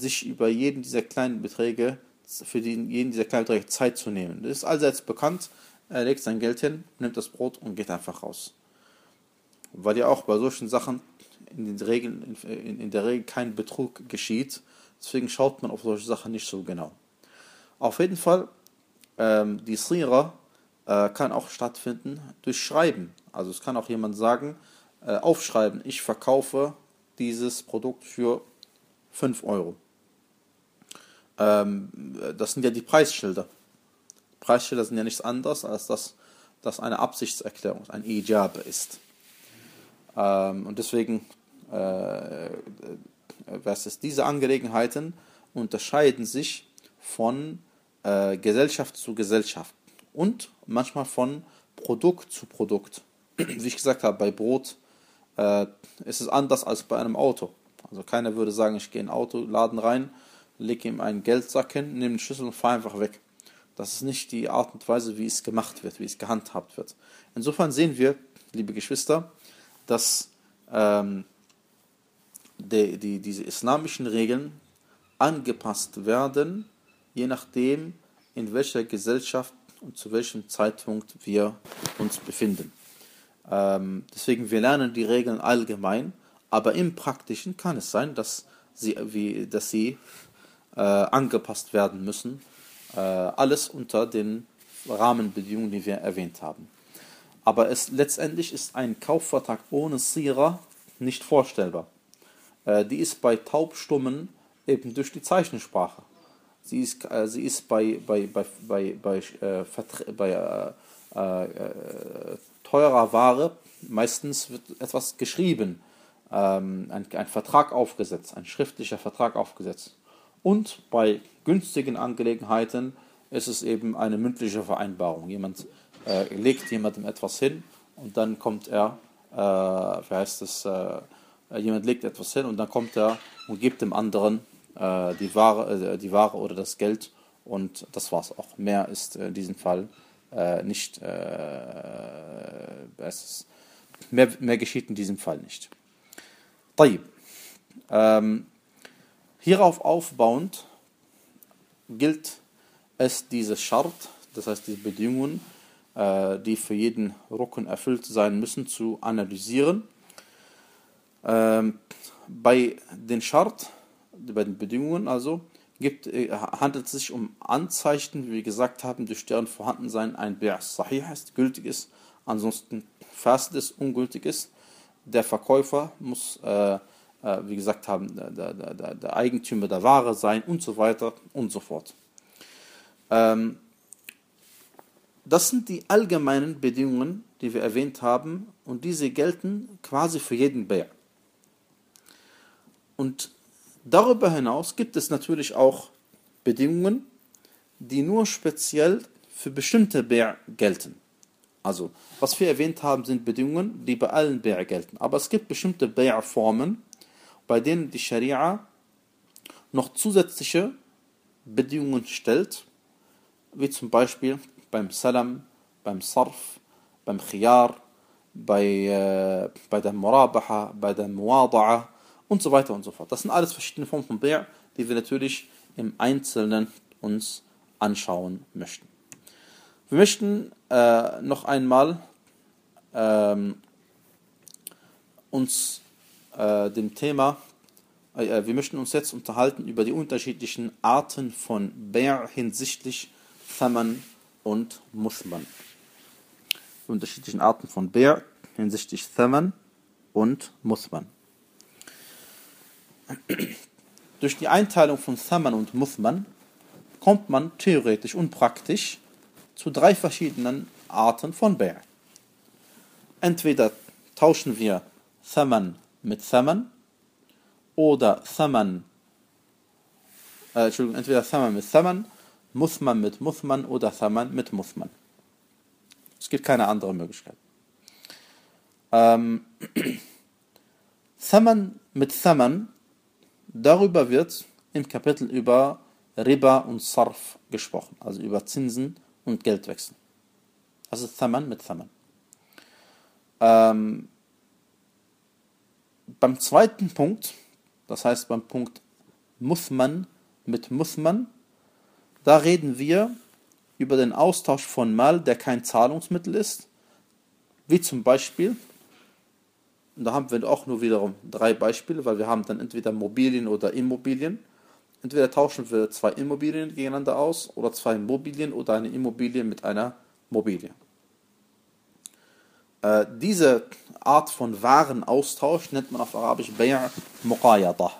sich über jeden dieser kleinen Beträge für den, jeden dieser Kleidungsdreck Zeit zu nehmen. Das ist allseits bekannt. Er legt sein Geld hin, nimmt das Brot und geht einfach raus. Weil ja auch bei solchen Sachen in, den Regeln, in, in der Regel kein Betrug geschieht. Deswegen schaut man auf solche Sachen nicht so genau. Auf jeden Fall, ähm, die Sira äh, kann auch stattfinden durch Schreiben. Also es kann auch jemand sagen, äh, aufschreiben, ich verkaufe dieses Produkt für 5 Euro. Ähm, das sind ja die Preisschilder. Preisschilder sind ja nichts anderes, als dass das eine Absichtserklärung, ein Ijab ist. Ähm, und deswegen, äh, was ist, diese Angelegenheiten unterscheiden sich von äh, Gesellschaft zu Gesellschaft und manchmal von Produkt zu Produkt. [clears throat] Wie ich gesagt habe, bei Brot äh, ist es anders als bei einem Auto. Also keiner würde sagen, ich gehe in den Autoladen rein, lege ihm einen Geldsack hin, nehme den Schlüssel und fahre einfach weg. Das ist nicht die Art und Weise, wie es gemacht wird, wie es gehandhabt wird. Insofern sehen wir, liebe Geschwister, dass ähm, die, die, diese islamischen Regeln angepasst werden, je nachdem, in welcher Gesellschaft und zu welchem Zeitpunkt wir uns befinden. Ähm, deswegen, wir lernen die Regeln allgemein, aber im Praktischen kann es sein, dass sie, wie, dass sie äh, angepasst werden müssen. Äh, alles unter den Rahmenbedingungen, die wir erwähnt haben. Aber es, letztendlich ist ein Kaufvertrag ohne Sira nicht vorstellbar. Äh, die ist bei Taubstummen eben durch die Zeichensprache. Sie ist, äh, sie ist bei, bei, bei, bei, bei, äh, bei äh, teurer Ware meistens wird etwas geschrieben, ähm, ein, ein Vertrag aufgesetzt, ein schriftlicher Vertrag aufgesetzt. Und bei günstigen Angelegenheiten ist es eben eine mündliche Vereinbarung. Jemand äh, legt jemandem etwas hin und dann kommt er, äh, wie heißt es, äh, jemand legt etwas hin und dann kommt er und gibt dem anderen äh, die, Ware, äh, die Ware oder das Geld und das war's auch. Mehr ist in diesem Fall äh, nicht, es mehr, mehr geschieht in diesem Fall nicht. طيب. Ähm, hierauf aufbauend gilt es diese Schart, das heißt die Bedingungen, äh, die für jeden Rücken erfüllt sein müssen, zu analysieren. Ähm, bei den Schart bei den Bedingungen also, gibt, äh, handelt es sich um Anzeichen, wie wir gesagt haben, durch deren Vorhandensein ein Bär sahih ist, gültig ist, ansonsten fasid ist, ungültig ist. Der Verkäufer muss, äh, äh, wie gesagt haben, der, der, der, Eigentümer der Ware sein und so weiter und so fort. Ähm, das sind die allgemeinen Bedingungen, die wir erwähnt haben und diese gelten quasi für jeden Bär. Und Darüber hinaus gibt es natürlich auch Bedingungen, die nur speziell für bestimmte Bär gelten. Also, was wir erwähnt haben, sind Bedingungen, die bei allen Bär gelten. Aber es gibt bestimmte Bär-Formen, bei denen die Scharia noch zusätzliche Bedingungen stellt, wie zum Beispiel beim Salam, beim Sarf, beim Khiyar, bei, äh, bei der Murabaha, bei der Muwada'a und so weiter und so fort. Das sind alles verschiedene Formen von Bär, die wir natürlich im Einzelnen uns anschauen möchten. Wir möchten äh, noch einmal ähm, uns äh, dem Thema, äh, wir möchten uns jetzt unterhalten über die unterschiedlichen Arten von Bär hinsichtlich Thaman und Musman. Die unterschiedlichen Arten von Bär hinsichtlich Thaman und Musman. Durch die Einteilung von Thaman und Muthman kommt man theoretisch und praktisch zu drei verschiedenen Arten von Bär. Entweder tauschen wir Thaman mit Thaman oder Thaman, äh, Entschuldigung, entweder Thaman mit Thaman, Muthman mit Muthman oder Thaman mit Muthman. Es gibt keine andere Möglichkeit. Ähm, [clears throat] Thaman mit Thaman Darüber wird im Kapitel über Riba und Sarf gesprochen, also über Zinsen und Geldwechsel. Also Thaman mit Thaman. Ähm, beim zweiten Punkt, das heißt beim Punkt Muthman mit Muthman, da reden wir über den Austausch von Mal, der kein Zahlungsmittel ist, wie zum Beispiel und da haben wir auch nur wiederum drei Beispiele, weil wir haben dann entweder Mobilien oder Immobilien. Entweder tauschen wir zwei Immobilien gegeneinander aus oder zwei Mobilien oder eine Immobilie mit einer Mobilie. Äh, diese Art von Warenaustausch nennt man auf Arabisch Bay' Muqayadah.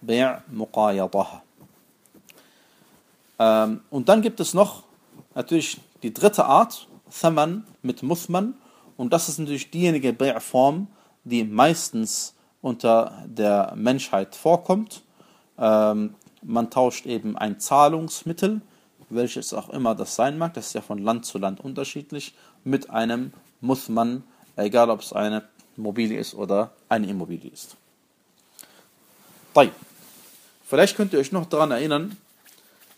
Bay' Muqayadah. Ähm, und dann gibt es noch natürlich die dritte Art, Thaman mit Muthman. Und das ist natürlich diejenige Form, die meistens unter der Menschheit vorkommt. Ähm, man tauscht eben ein Zahlungsmittel, welches auch immer das sein mag, das ist ja von Land zu Land unterschiedlich, mit einem Muthman, egal ob es eine Immobilie ist oder eine Immobilie ist. Vielleicht könnt ihr euch noch daran erinnern,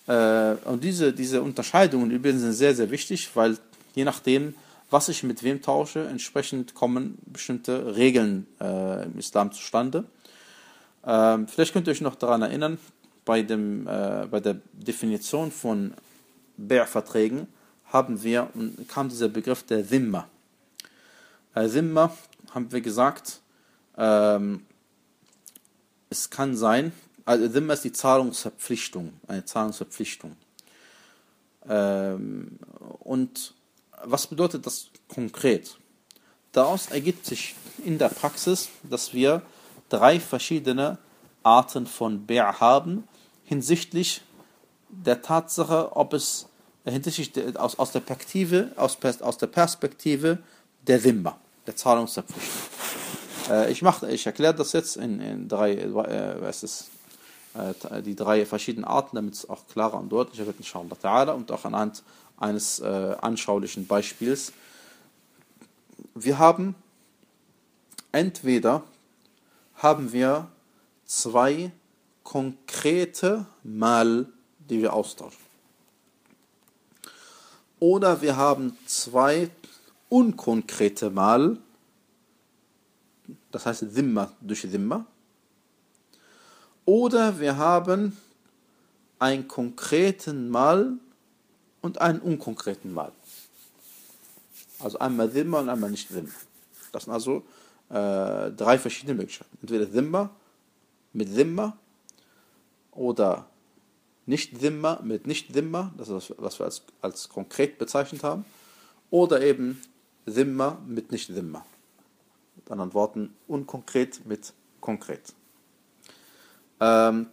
äh, und diese, diese Unterscheidungen übrigens sind sehr, sehr wichtig, weil je nachdem, was ich mit wem tausche, entsprechend kommen bestimmte Regeln äh, im Islam zustande. Ähm, vielleicht könnt ihr euch noch daran erinnern, bei, dem, äh, bei der Definition von Bär-Verträgen haben wir, kam dieser Begriff der Zimma. Äh, Zimma, haben wir gesagt, ähm, es kann sein, also Zimma ist die Zahlungsverpflichtung, eine Zahlungsverpflichtung. Ähm, und was bedeutet das konkret? Daraus ergibt sich in der Praxis, dass wir drei verschiedene Arten von Bär haben, hinsichtlich der Tatsache, ob es hinsichtlich der, aus, aus der Perspektive, aus, aus der Perspektive der Zimma, der Zahlungsverpflichtung. Äh, ich mache, ich erkläre das jetzt in, in drei, äh, was ist, äh, die drei verschiedenen Arten, damit es auch klarer und deutlicher wird, inshallah ta'ala, und auch anhand eines äh, anschaulichen Beispiels. Wir haben entweder haben wir zwei konkrete Mal, die wir austauschen. Oder wir haben zwei unkonkrete Mal, das heißt Zimma durch Zimma, oder wir haben einen konkreten Mal und einen unkonkreten Mal. Also einmal Dhimma und einmal nicht Dhimma. Das sind also äh, drei verschiedene Möglichkeiten. Entweder Dhimma mit Dhimma oder nicht Dhimma mit nicht Dhimma, das ist was wir als, als konkret bezeichnet haben, oder eben Dhimma mit nicht Dhimma. Mit anderen Worten, unkonkret mit konkret. Ähm,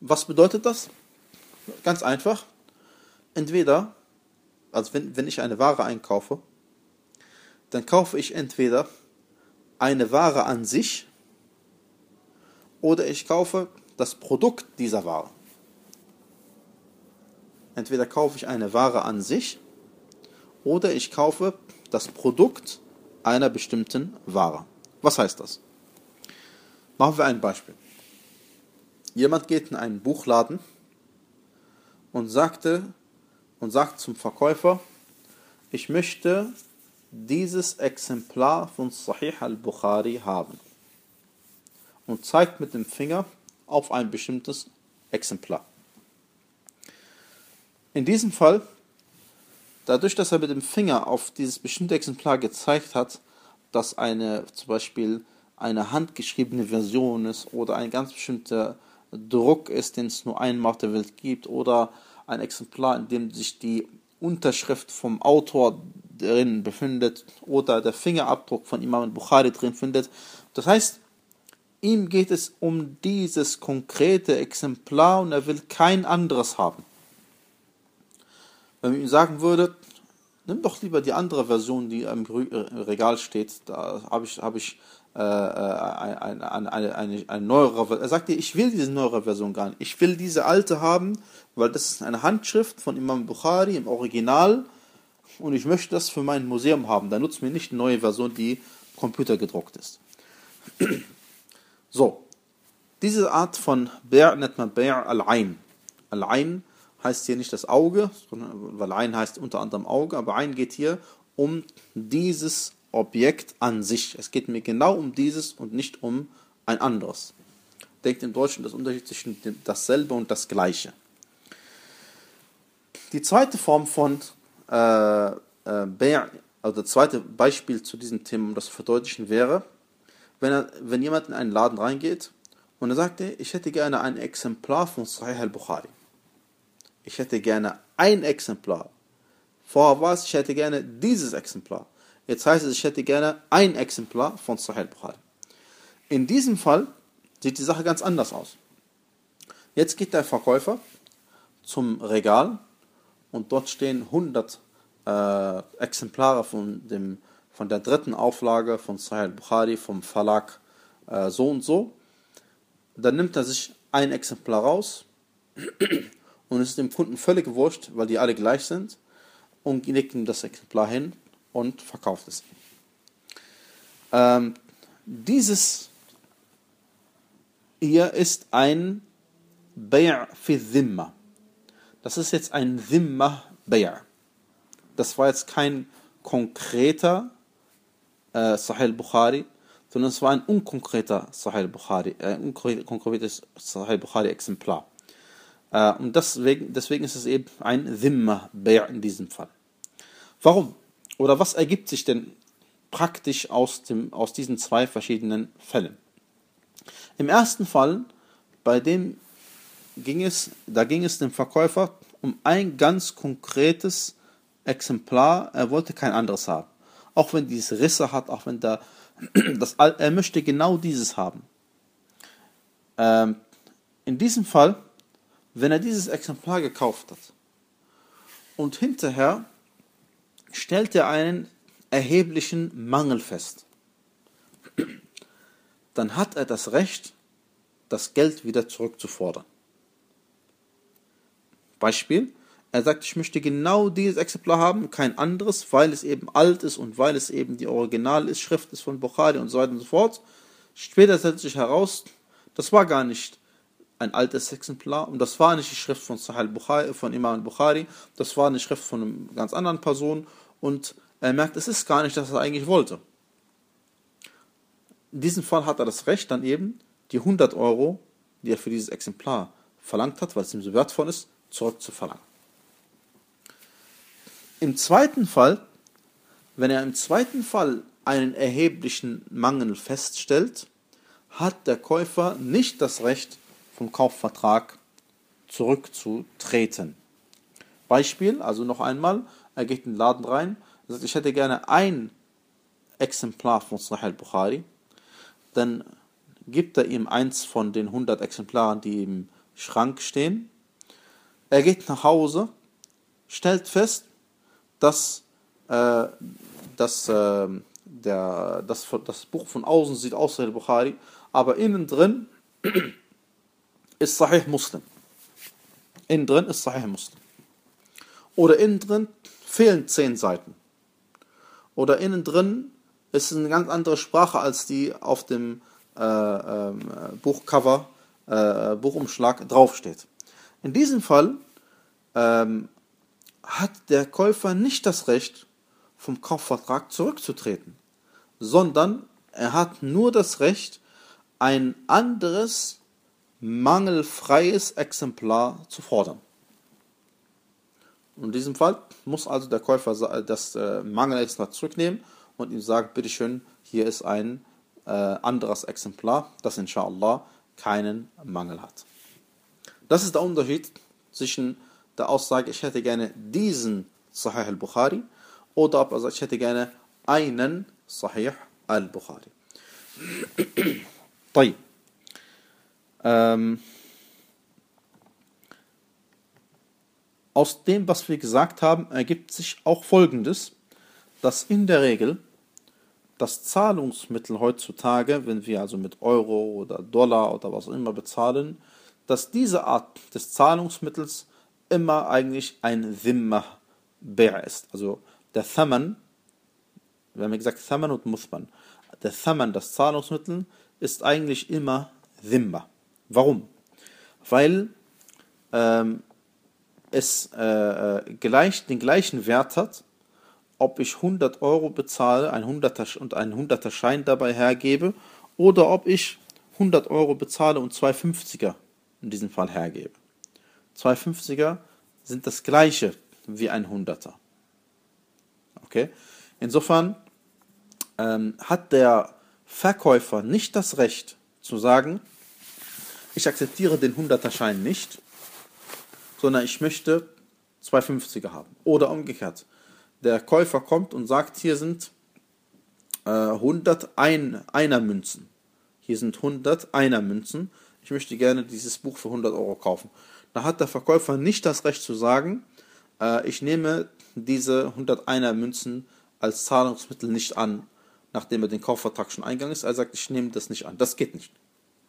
was bedeutet das? Ganz einfach. Entweder, also wenn, wenn ich eine Ware einkaufe, dann kaufe ich entweder eine Ware an sich oder ich kaufe das Produkt dieser Ware. Entweder kaufe ich eine Ware an sich oder ich kaufe das Produkt einer bestimmten Ware. Was heißt das? Machen wir ein Beispiel. Jemand geht in einen Buchladen und sagte und sagt zum Verkäufer, ich möchte dieses Exemplar von Sahih al-Bukhari haben und zeigt mit dem Finger auf ein bestimmtes Exemplar. In diesem Fall, dadurch, dass er mit dem Finger auf dieses bestimmte Exemplar gezeigt hat, dass eine zum Beispiel eine handgeschriebene Version ist oder ein ganz bestimmter Druck ist, den es nur einmal auf der Welt gibt oder ein Exemplar, in dem sich die Unterschrift vom Autor drin befindet oder der Fingerabdruck von Imam Bukhari drin findet. Das heißt, ihm geht es um dieses konkrete Exemplar und er will kein anderes haben. Wenn man ihm sagen würde, nimm doch lieber die andere Version, die im Regal steht, da habe ich, hab ich äh, eine, eine, eine, eine, neuere Version. Er sagte, ich will diese neuere Version gar nicht. Ich will diese alte haben, weil das ist eine Handschrift von Imam Bukhari im Original und ich möchte das für mein Museum haben. Da nutzt mir nicht eine neue Version, die computergedruckt ist. [clears throat] so, diese Art von Bär nennt man Bär al-Ain. Al-Ain heißt hier nicht das Auge, weil Ain heißt unter anderem Auge, aber Ain geht hier um dieses Objekt an sich. Es geht mir genau um dieses und nicht um ein anderes. Denkt im Deutschen das Unterschied zwischen dasselbe und das Gleiche. Die zweite Form von äh, äh, also das zweite Beispiel zu diesem Thema, um das zu verdeutlichen, wäre, wenn, er, wenn jemand in einen Laden reingeht und er sagt, ich hätte gerne ein Exemplar von Sahih al-Bukhari. Ich hätte gerne ein Exemplar. Vorher war es, ich hätte gerne dieses Exemplar. Jetzt heißt es, ich hätte gerne ein Exemplar von Sahih Bukhari. In diesem Fall sieht die Sache ganz anders aus. Jetzt geht der Verkäufer zum Regal und dort stehen 100 äh, Exemplare von, dem, von der dritten Auflage von Sahih Bukhari vom Verlag äh, so und so. Dann nimmt er sich ein Exemplar raus und es ist dem Kunden völlig wurscht, weil die alle gleich sind und legt ihm das Exemplar hin und verkauft es. Ähm, dieses hier ist ein Bay' fi Dhimma. Das ist jetzt ein Dhimma Bay'. Das war jetzt kein konkreter äh, Sahih Bukhari, sondern es war ein unkonkreter Sahih Bukhari, äh, ein unkonkretes Sahih Bukhari Exemplar. Äh, und deswegen, deswegen ist es eben ein Dhimma Bay' in diesem Fall. Warum? Oder was ergibt sich denn praktisch aus, dem, aus diesen zwei verschiedenen Fällen? Im ersten Fall, bei dem ging es, da ging es dem Verkäufer um ein ganz konkretes Exemplar, er wollte kein anderes haben. Auch wenn dies Risse hat, auch wenn da, [clears throat] das, er möchte genau dieses haben. Ähm, in diesem Fall, wenn er dieses Exemplar gekauft hat und hinterher stellt er einen erheblichen Mangel fest, dann hat er das Recht, das Geld wieder zurückzufordern. Beispiel, er sagt, ich möchte genau dieses Exemplar haben, kein anderes, weil es eben alt ist und weil es eben die Original ist, Schrift ist von Bukhari und so weiter und so fort. Später stellt sich heraus, das war gar nicht ein altes Exemplar und das war nicht die Schrift von Sahih Bukhari, von Imam Bukhari, das war eine Schrift von einer ganz anderen Person und er merkt, es ist gar nicht, das er eigentlich wollte. In diesem Fall hat er das Recht, dann eben die 100 Euro, die er für dieses Exemplar verlangt hat, weil es ihm so wertvoll ist, zurückzuverlangen. Im zweiten Fall, wenn er im zweiten Fall einen erheblichen Mangel feststellt, hat der Käufer nicht das Recht, vom Kaufvertrag zurückzutreten. Beispiel, also noch einmal, er geht in den Laden rein, sagt, ich hätte gerne ein Exemplar von Sahih al-Bukhari, dann gibt er ihm eins von den 100 Exemplaren, die im Schrank stehen. Er geht nach Hause, stellt fest, dass, äh, dass äh, der, das, das Buch von außen sieht aus wie Bukhari, aber innen drin ist Sahih Muslim. Innen drin ist Sahih Muslim. Oder innen drin fehlen zehn Seiten. Oder innen drin ist eine ganz andere Sprache als die auf dem äh, äh, Buchcover, äh, Buchumschlag draufsteht. In diesem Fall ähm, hat der Käufer nicht das Recht, vom Kaufvertrag zurückzutreten, sondern er hat nur das Recht, ein anderes, mangelfreies Exemplar zu fordern. In diesem Fall muss also der Käufer das äh, Mangelexemplar zurücknehmen und ihm sagen, bitteschön, hier ist ein äh, anderes Exemplar, das inshallah keinen Mangel hat. Das ist der Unterschied zwischen der Aussage, ich hätte gerne diesen Sahih al-Bukhari oder ob er sagt, ich hätte gerne einen Sahih al-Bukhari. [clears throat] طيب. ähm, aus dem, was wir gesagt haben, ergibt sich auch Folgendes, dass in der Regel das Zahlungsmittel heutzutage, wenn wir also mit Euro oder Dollar oder was auch immer bezahlen, dass diese Art des Zahlungsmittels immer eigentlich ein Dhimma Bär ist. Also der Thaman, wir haben gesagt Thaman und Muthman, der Thaman, das Zahlungsmittel, ist eigentlich immer Dhimma. Warum? Weil ähm, es äh, äh, gleich, den gleichen Wert hat, ob ich 100 Euro bezahle ein 100er, und einen 100er Schein dabei hergebe oder ob ich 100 Euro bezahle und zwei 50er in diesem Fall hergebe. Zwei 50er sind das gleiche wie ein 100er. Okay? Insofern ähm, hat der Verkäufer nicht das Recht zu sagen, ich akzeptiere den 100er Schein nicht, sondern ich möchte zwei 50er haben. Oder umgekehrt. Der Käufer kommt und sagt, hier sind äh, 100 ein, Einer Münzen. Hier sind 100 Einer Münzen. ich möchte gerne dieses Buch für 100 Euro kaufen. Da hat der Verkäufer nicht das Recht zu sagen, äh, ich nehme diese 101er Münzen als Zahlungsmittel nicht an, nachdem er den Kaufvertrag schon eingegangen ist. Er sagt, ich nehme das nicht an. Das geht nicht.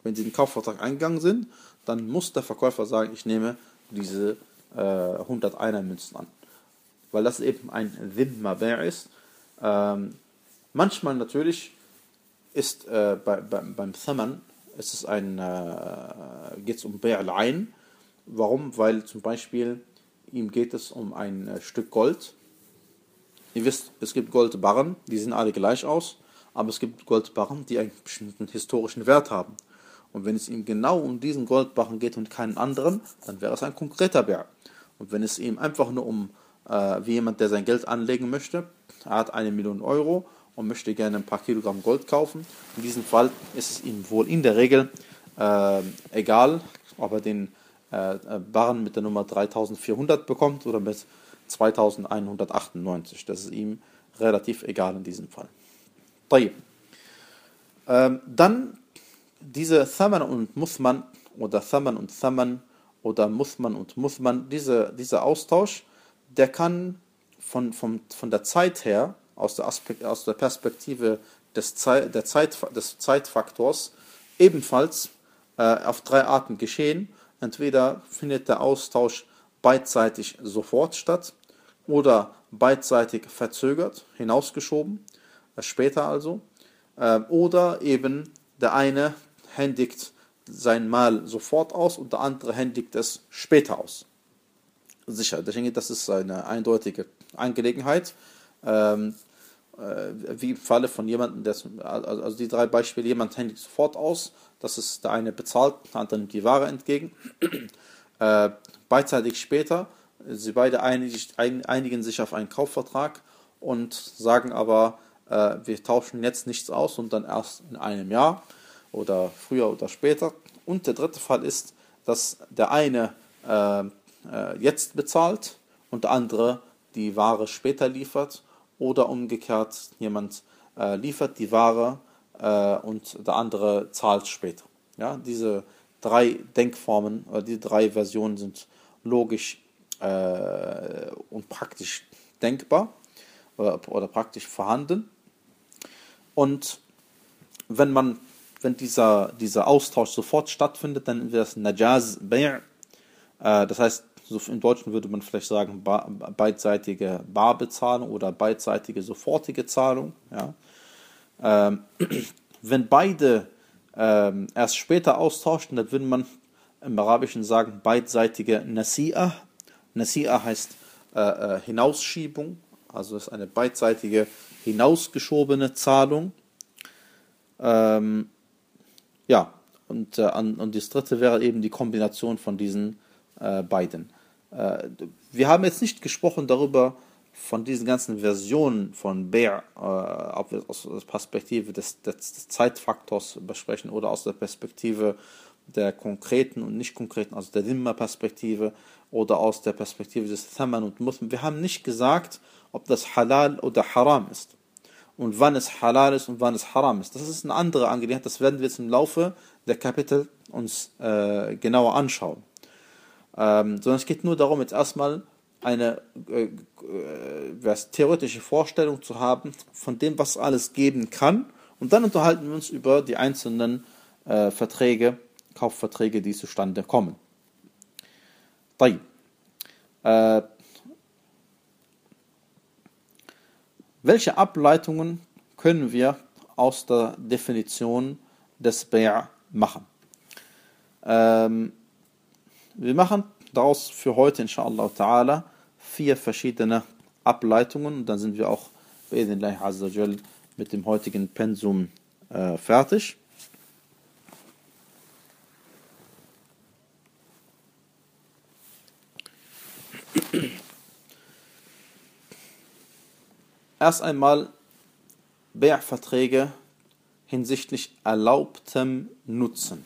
Wenn Sie den Kaufvertrag eingegangen sind, dann muss der Verkäufer sagen, ich nehme diese äh, 101er Münzen an. Weil das eben ein Dhimma ist. Ähm, manchmal natürlich ist äh, bei, bei, beim Thaman ist es ein, äh, geht es um Ba'al Ein. Warum? Weil zum Beispiel ihm geht es um ein äh, Stück Gold. Ihr wisst, es gibt Goldbarren, die sehen alle gleich aus, aber es gibt Goldbarren, die einen bestimmten historischen Wert haben. Und wenn es ihm genau um diesen Goldbarren geht und keinen anderen, dann wäre es ein konkreter Bär. Und wenn es ihm einfach nur um, äh, wie jemand, der sein Geld anlegen möchte, er hat eine Million Euro und möchte gerne ein paar Kilogramm Gold kaufen, in diesem Fall ist es ihm wohl in der Regel äh, egal, ob er den äh, Barren mit der Nummer 3400 bekommt oder mit 2198. Das ist ihm relativ egal in diesem Fall. Ähm, dann diese Thaman und Muthman oder Thaman und Thaman oder Muthman und Muthman, diese, dieser Austausch, der kann von, von, von der Zeit her, aus der, Aspekt, aus der Perspektive des, Zeit, der Zeit, des Zeitfaktors, ebenfalls äh, auf drei Arten geschehen. Entweder findet der Austausch beidseitig sofort statt oder beidseitig verzögert, hinausgeschoben, äh, später also, äh, oder eben der eine händigt sein Mal sofort aus und der andere händigt es später aus. Sicher, ich denke, das ist eine eindeutige Angelegenheit. Ähm, äh, wie im Falle von jemandem, der, also, die drei Beispiele, jemand händigt sofort aus, das ist der eine bezahlt, der andere nimmt die Ware entgegen. Äh, beidseitig später, sie beide einig, einigen sich auf einen Kaufvertrag und sagen aber, äh, wir tauschen jetzt nichts aus und dann erst in einem Jahr oder früher oder später. Und der dritte Fall ist, dass der eine äh, äh, jetzt bezahlt und der andere die Ware später liefert oder umgekehrt jemand äh, liefert die Ware äh, und der andere zahlt später. Ja, diese drei Denkformen oder die drei Versionen sind logisch äh, und praktisch denkbar oder, oder praktisch vorhanden. Und wenn man wenn dieser, dieser Austausch sofort stattfindet, dann wäre es Najaz Bay'. Äh, das heißt, so im Deutschen würde man vielleicht sagen, beidseitige Barbezahlung oder beidseitige sofortige Zahlung. Ja. Ähm, [clears throat] wenn beide ähm, erst später austauschen, dann würde man im Arabischen sagen, beidseitige Nasi'ah. Nasi'ah heißt äh, äh, Hinausschiebung, also ist eine beidseitige hinausgeschobene Zahlung. Ähm, ja, und, äh, und das dritte wäre eben die Kombination von diesen äh, beiden. Äh, wir haben jetzt nicht gesprochen darüber, von diesen ganzen Versionen von Bär, äh, ob wir aus der Perspektive des, des, Zeitfaktors besprechen oder aus der Perspektive der konkreten und nicht konkreten, also der Dimmer-Perspektive oder aus der Perspektive des Thaman und Muslim. Wir haben nicht gesagt, ob das halal oder haram ist und wann es halal ist und wann es haram ist. Das ist eine andere Angelegenheit, das werden wir jetzt im Laufe der Kapitel uns äh, genauer anschauen. Ähm, sondern es geht nur darum, jetzt erstmal eine äh, äh, theoretische Vorstellung zu haben von dem, was alles geben kann. Und dann unterhalten wir uns über die einzelnen äh, Verträge, Kaufverträge, die zustande kommen. Äh, welche Ableitungen können wir aus der Definition des Bay' machen? Ähm, wir machen daraus für heute, inshallah ta'ala, vier verschiedene Ableitungen und dann sind wir auch mit dem heutigen Pensum äh, fertig. Erst einmal Bär-Verträge hinsichtlich erlaubtem Nutzen.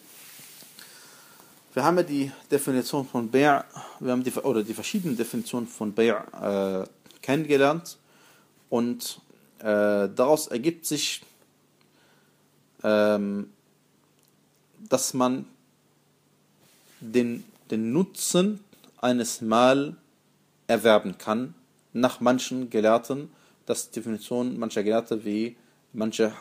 Wir haben ja die Definition von Bär, wir haben die, oder die verschiedenen Definitionen von Bär äh, kennengelernt und äh, daraus ergibt sich, ähm, dass man den, den Nutzen eines Mal erwerben kann, nach manchen Gelehrten, das ist die Definition mancher Gelehrte wie manche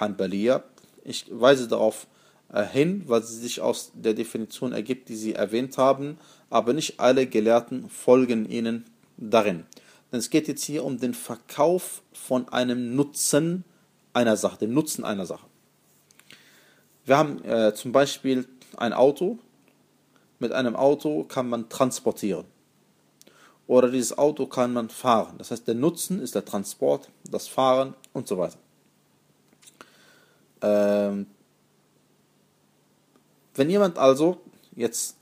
Hanbaliya. Ich weise darauf äh, hin, weil sie sich aus der Definition ergibt, die sie erwähnt haben, aber nicht alle Gelehrten folgen ihnen darin. Denn es geht jetzt hier um den Verkauf von einem Nutzen einer Sache, den Nutzen einer Sache. Wir haben äh, zum Beispiel ein Auto. Mit einem Auto kann man transportieren. Oder dieses Auto kann man fahren. Das heißt, der Nutzen ist der Transport, das Fahren und so weiter. Ähm, wenn jemand also jetzt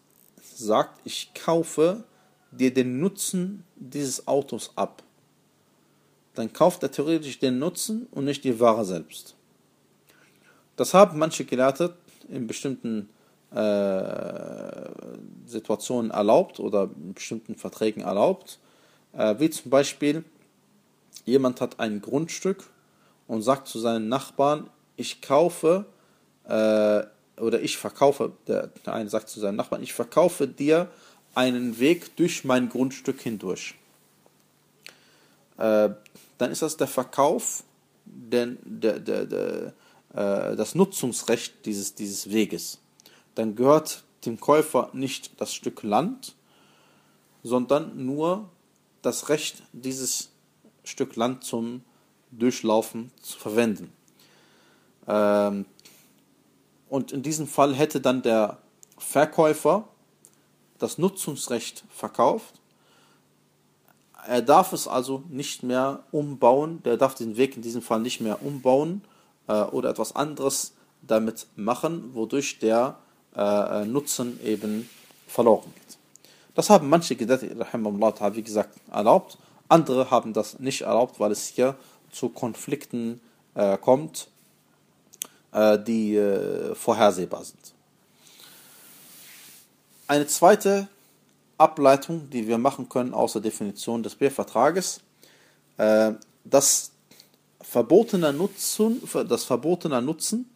sagt, ich kaufe dir den Nutzen dieses Autos ab, dann kauft er theoretisch den Nutzen und nicht die Ware selbst. Das haben manche Gelehrte in bestimmten Situationen erlaubt oder in bestimmten Verträgen erlaubt, äh, wie zum Beispiel jemand hat ein Grundstück und sagt zu seinen Nachbarn, ich kaufe äh, oder ich verkaufe, der, der eine sagt zu seinem Nachbarn, ich verkaufe dir einen Weg durch mein Grundstück hindurch. Äh, dann ist das der Verkauf, denn der, der, der, äh, das Nutzungsrecht dieses, dieses Weges. Dann gehört dem Käufer nicht das Stück Land, sondern nur das Recht, dieses Stück Land zum Durchlaufen zu verwenden. Ähm, und in diesem Fall hätte dann der Verkäufer das Nutzungsrecht verkauft. Er darf es also nicht mehr umbauen, der darf den Weg in diesem Fall nicht mehr umbauen äh, oder etwas anderes damit machen, wodurch der äh, Nutzen eben verloren geht. Das haben manche Gelehrte, wie gesagt, erlaubt. Andere haben das nicht erlaubt, weil es hier zu Konflikten äh, kommt, äh, die äh, vorhersehbar sind. Eine zweite Ableitung, die wir machen können aus der Definition des B-Vertrages, äh, das verbotene Nutzen, das verbotene Nutzen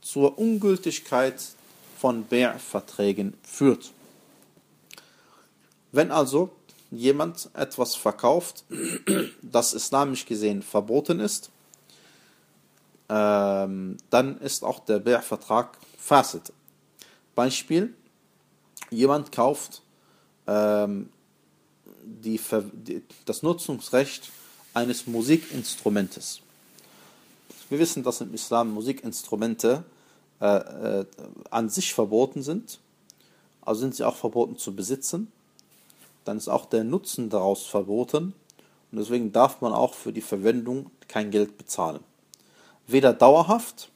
zur Ungültigkeit von B-Verträgen führt. Wenn also jemand etwas verkauft, [clears throat] das islamisch gesehen verboten ist, ähm, dann ist auch der B-Vertrag fasid. Beispiel, jemand kauft ähm, die, das Nutzungsrecht eines Musikinstrumentes. Wir wissen, dass im Islam Musikinstrumente äh, äh, an sich verboten sind, also sind sie auch verboten zu besitzen. Dann ist auch der Nutzen daraus verboten und deswegen darf man auch für die Verwendung kein Geld bezahlen. Weder dauerhaft,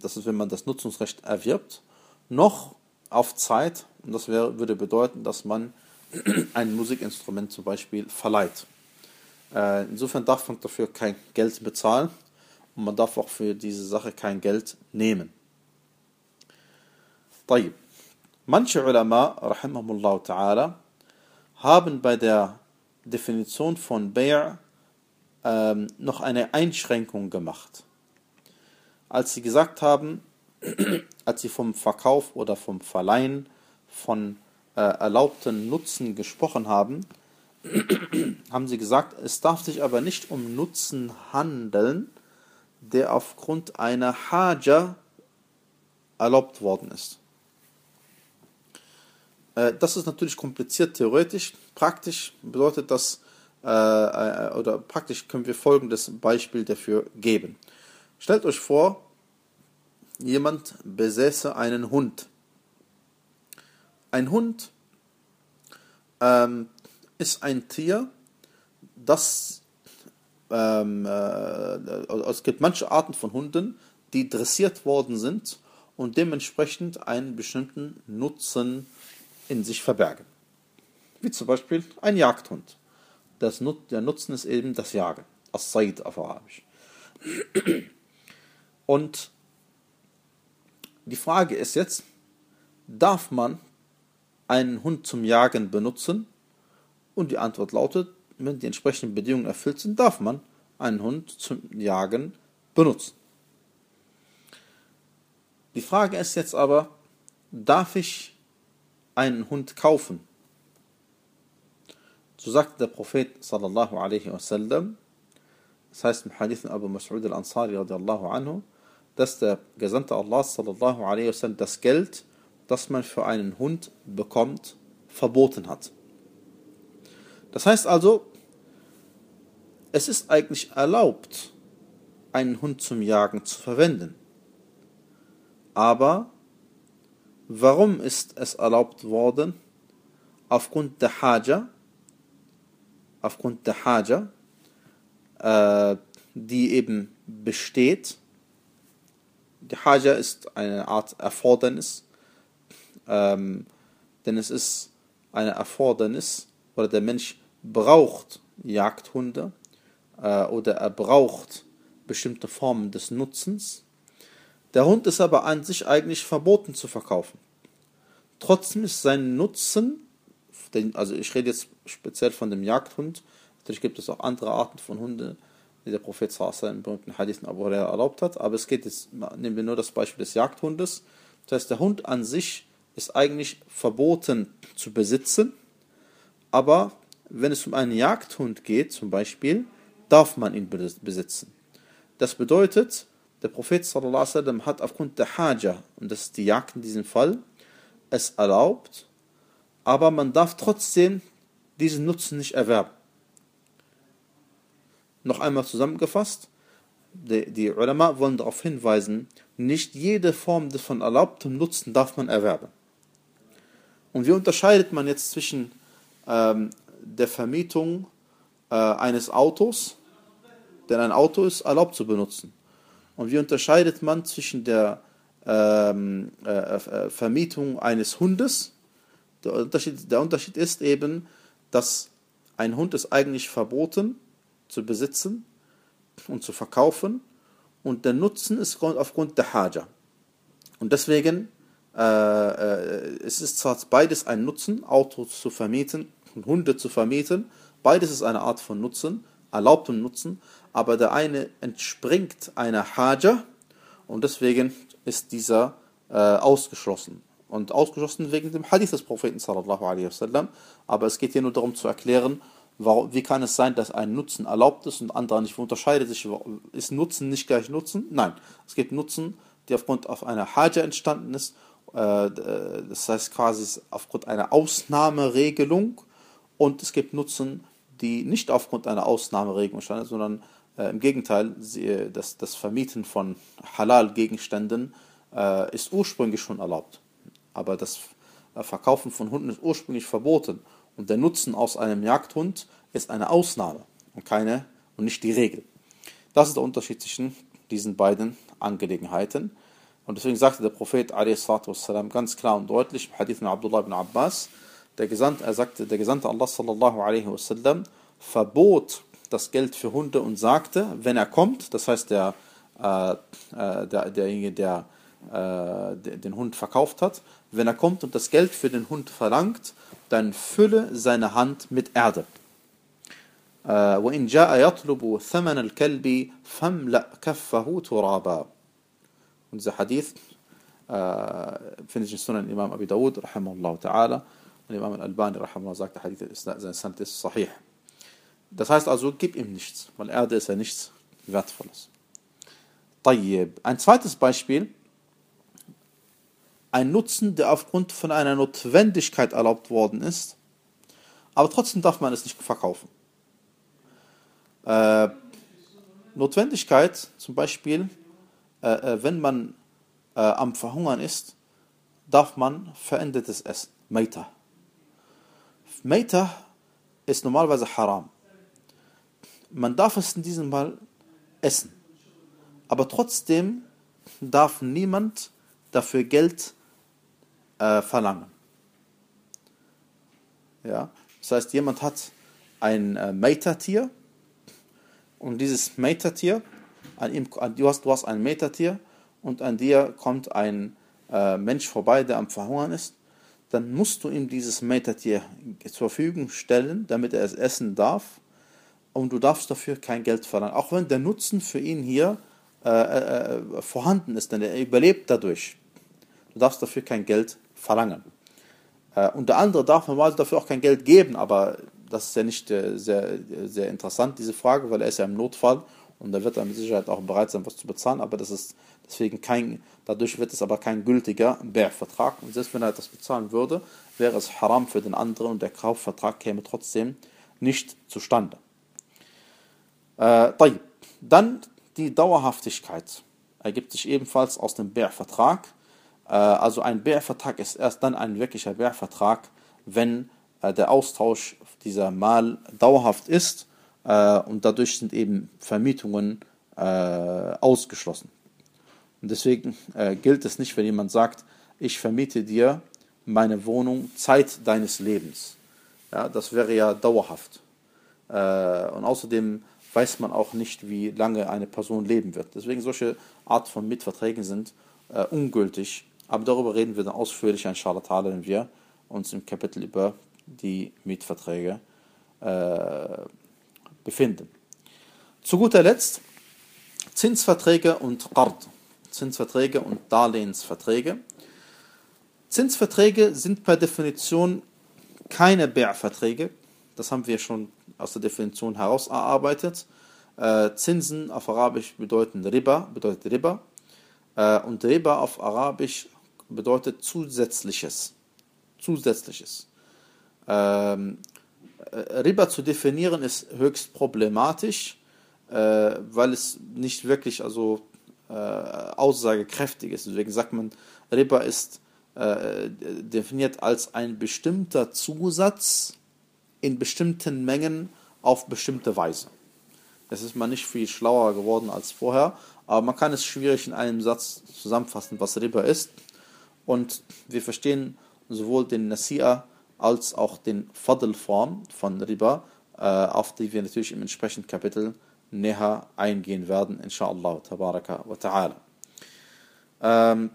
das ist, wenn man das Nutzungsrecht erwirbt, noch auf Zeit. Und das wäre, würde bedeuten, dass man [clears throat] ein Musikinstrument zum Beispiel verleiht. Äh, insofern darf man dafür kein Geld bezahlen und man darf auch für diese Sache kein Geld nehmen. طيب. Manche Ulama, rahimahumullah ta'ala, haben bei der Definition von Bay' ähm, noch eine Einschränkung gemacht. Als sie gesagt haben, [clears throat] als sie vom Verkauf oder vom Verleihen von äh, erlaubten Nutzen gesprochen haben, [clears throat] haben sie gesagt, es darf sich aber nicht um Nutzen handeln, der aufgrund einer Haja erlaubt worden ist. Äh, das ist natürlich kompliziert theoretisch. Praktisch bedeutet das, äh, äh, oder praktisch können wir folgendes Beispiel dafür geben. Stellt euch vor, jemand besäße einen Hund. Ein Hund ähm, ist ein Tier, das ähm, äh, es gibt manche Arten von Hunden, die dressiert worden sind und dementsprechend einen bestimmten Nutzen in sich verbergen. Wie zum Beispiel ein Jagdhund. Das, der Nutzen ist eben das Jagen. As-Said auf Arabisch. Und die Frage ist jetzt, darf man einen Hund zum Jagen benutzen? Und die Antwort lautet, wenn die entsprechenden Bedingungen erfüllt sind, darf man einen Hund zum Jagen benutzen. Die Frage ist jetzt aber, darf ich einen Hund kaufen. So sagte der Prophet sallallahu alaihi wasallam, das heißt im Hadith Abu Mas'ud al-Ansari radiallahu anhu, dass der Gesandte Allah sallallahu alaihi wasallam das Geld, das man für einen Hund bekommt, verboten hat. Das heißt also, es ist eigentlich erlaubt, einen Hund zum Jagen zu verwenden. Aber warum ist es erlaubt worden? Aufgrund der Haja, aufgrund der Haja, äh, die eben besteht. Die Haja ist eine Art Erfordernis, ähm, denn es ist eine Erfordernis, oder der Mensch braucht Jagdhunde äh, oder er braucht bestimmte Formen des Nutzens. Der Hund ist aber an sich eigentlich verboten zu verkaufen. Trotzdem ist sein Nutzen, also ich rede jetzt speziell von dem Jagdhund, natürlich gibt es auch andere Arten von Hunden, die der Prophet Sallallahu im berühmten Hadith Abu Hurairah erlaubt hat, aber es geht jetzt, nehmen wir nur das Beispiel des Jagdhundes. Das heißt, der Hund an sich ist eigentlich verboten zu besitzen, aber wenn es um einen Jagdhund geht, zum Beispiel, darf man ihn besitzen. Das bedeutet, der Prophet sallam, hat aufgrund der Haja, und das ist die Jagd in diesem Fall, es erlaubt, aber man darf trotzdem diesen Nutzen nicht erwerben. Noch einmal zusammengefasst, die, die Ulama wollen darauf hinweisen, nicht jede Form des von erlaubtem Nutzen darf man erwerben. Und wie unterscheidet man jetzt zwischen ähm, der Vermietung äh, eines Autos, denn ein Auto ist erlaubt zu benutzen. Und wie unterscheidet man zwischen der ähm, äh, äh, Vermietung eines Hundes? Der Unterschied, der Unterschied ist eben, dass ein Hund ist eigentlich verboten zu besitzen und zu verkaufen und der Nutzen ist aufgrund der Haja. Und deswegen äh, äh, es ist zwar beides ein Nutzen, Autos zu vermieten Hunde zu vermieten. Beides ist eine Art von Nutzen, erlaubtem Nutzen, aber der eine entspringt einer Haja und deswegen ist dieser äh, ausgeschlossen. Und ausgeschlossen wegen dem Hadith des Propheten sallallahu alaihi wasallam. Aber es geht hier nur darum zu erklären, warum, wie kann es sein, dass ein Nutzen erlaubt ist und anderer nicht. Unterscheidet sich, ist Nutzen nicht gleich Nutzen? Nein, es gibt Nutzen, die aufgrund auf einer Haja entstanden ist. Äh, das heißt quasi aufgrund einer Ausnahmeregelung und es gibt Nutzen, die nicht aufgrund einer Ausnahmeregelung standen, sondern äh, im Gegenteil, sie, das, das Vermieten von Halal-Gegenständen äh, ist ursprünglich schon erlaubt. Aber das äh, Verkaufen von Hunden ist ursprünglich verboten. Und der Nutzen aus einem Jagdhund ist eine Ausnahme und keine und nicht die Regel. Das ist der Unterschied zwischen diesen beiden Angelegenheiten. Und deswegen sagte der Prophet والسلام, ganz klar und deutlich im Hadith von Abdullah ibn Abbas, der Gesandte, er sagte, der Gesandte Allah sallallahu alaihi wasallam verbot das Geld für Hunde und sagte, wenn er kommt, das heißt der, äh, äh der derjenige, der, äh, der den Hund verkauft hat, wenn er kommt und das Geld für den Hund verlangt, dann fülle seine Hand mit Erde. وإن جاء يطلب ثمن الكلب فاملأ كفه ترابا. Und dieser Hadith äh, findet sich in Sunan Imam Abi Dawud, rahimahullah ta'ala. Und Imam al-Albani der Hadith ist, ist sahih. Das heißt also, gib ihm nichts, weil Erde ist ja nichts Wertvolles. Tayyib. Ein zweites Beispiel, ein Nutzen, der aufgrund von einer Notwendigkeit erlaubt worden ist, aber trotzdem darf man es nicht verkaufen. Äh, Notwendigkeit, zum Beispiel, äh, äh wenn man äh, am Verhungern ist, darf man verändertes Essen, Meita. Meita ist normalerweise haram. Man darf es in diesem Fall essen. Aber trotzdem darf niemand dafür Geld äh, verlangen. Ja? Das heißt, jemand hat ein äh, Meitatier und dieses Meitatier, an ihm, an, du, hast, du hast ein Meitatier und an dir kommt ein äh, Mensch vorbei, der am Verhungern ist dann musst du ihm dieses Metatier zur Verfügung stellen, damit er es essen darf. Und du darfst dafür kein Geld verlangen. Auch wenn der Nutzen für ihn hier äh, äh, vorhanden ist, denn er überlebt dadurch. Du darfst dafür kein Geld verlangen. Äh, und der andere darf normalerweise dafür auch kein Geld geben, aber das ist ja nicht äh, sehr, sehr interessant, diese Frage, weil er ist ja im Notfall und da wird er mit Sicherheit auch bereit sein, was zu bezahlen, aber das ist deswegen kein, dadurch wird es aber kein gültiger Bär-Vertrag und selbst wenn er das bezahlen würde, wäre es haram für den anderen und der Kaufvertrag käme trotzdem nicht zustande. Äh, dann die Dauerhaftigkeit ergibt sich ebenfalls aus dem Bär-Vertrag. Äh, also ein Bär-Vertrag ist erst dann ein wirklicher Bär-Vertrag, wenn äh, der Austausch dieser Mal dauerhaft ist äh, und dadurch sind eben Vermietungen äh, ausgeschlossen. Und deswegen äh, gilt es nicht, wenn jemand sagt, ich vermiete dir meine Wohnung Zeit deines Lebens. Ja, das wäre ja dauerhaft. Äh, und außerdem weiß man auch nicht, wie lange eine Person leben wird. Deswegen solche Art von Mitverträgen sind äh, ungültig. Aber darüber reden wir dann ausführlicher inshallah ta'ala, wenn wir uns im Kapitel über die Mietverträge äh, befinden. Zu guter Letzt Zinsverträge und Qard. Zinsverträge und Darlehensverträge. Zinsverträge sind per Definition keine Bär-Verträge. Das haben wir schon aus der Definition heraus erarbeitet. Äh, Zinsen auf Arabisch bedeuten Riba, bedeutet Riba. Äh, und Riba auf Arabisch bedeutet Zusätzliches. Zusätzliches. Äh, Riba zu definieren ist höchst problematisch, äh, weil es nicht wirklich also äh, aussagekräftig ist. Deswegen sagt man, Riba ist definiert als ein bestimmter Zusatz in bestimmten Mengen auf bestimmte Weise. Es ist mal nicht viel schlauer geworden als vorher, aber man kann es schwierig in einem Satz zusammenfassen, was Riba ist. Und wir verstehen sowohl den Nasi'a als auch den Fadl-Form von Riba, äh, auf die wir natürlich im entsprechenden Kapitel näher eingehen werden, inshallah, tabaraka wa ta'ala. Ähm,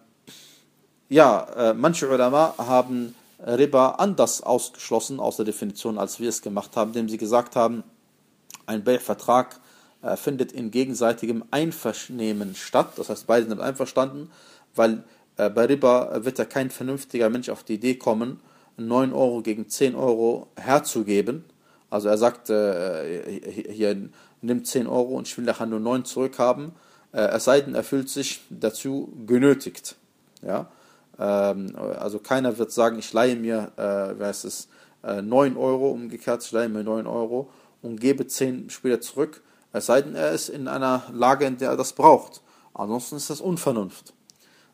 ja, äh, manche Ulama haben Riba anders ausgeschlossen aus der Definition, als wir es gemacht haben, indem sie gesagt haben, ein Bay-Vertrag äh, findet in gegenseitigem Einvernehmen statt. Das heißt, beide sind einverstanden, weil äh, bei Riba wird ja kein vernünftiger Mensch auf die Idee kommen, 9 Euro gegen 10 Euro herzugeben. Also er sagt, äh, hier nimmt 10 Euro und ich will nachher nur 9 zurückhaben. Äh, es sei denn, er fühlt sich dazu genötigt. Ja? Ähm, also keiner wird sagen, ich leihe mir, äh, wer ist es, äh, 9 Euro umgekehrt, ich leihe mir 9 Euro und gebe 10 später zurück. Es sei denn, er ist in einer Lage, in der er das braucht. Ansonsten ist das Unvernunft.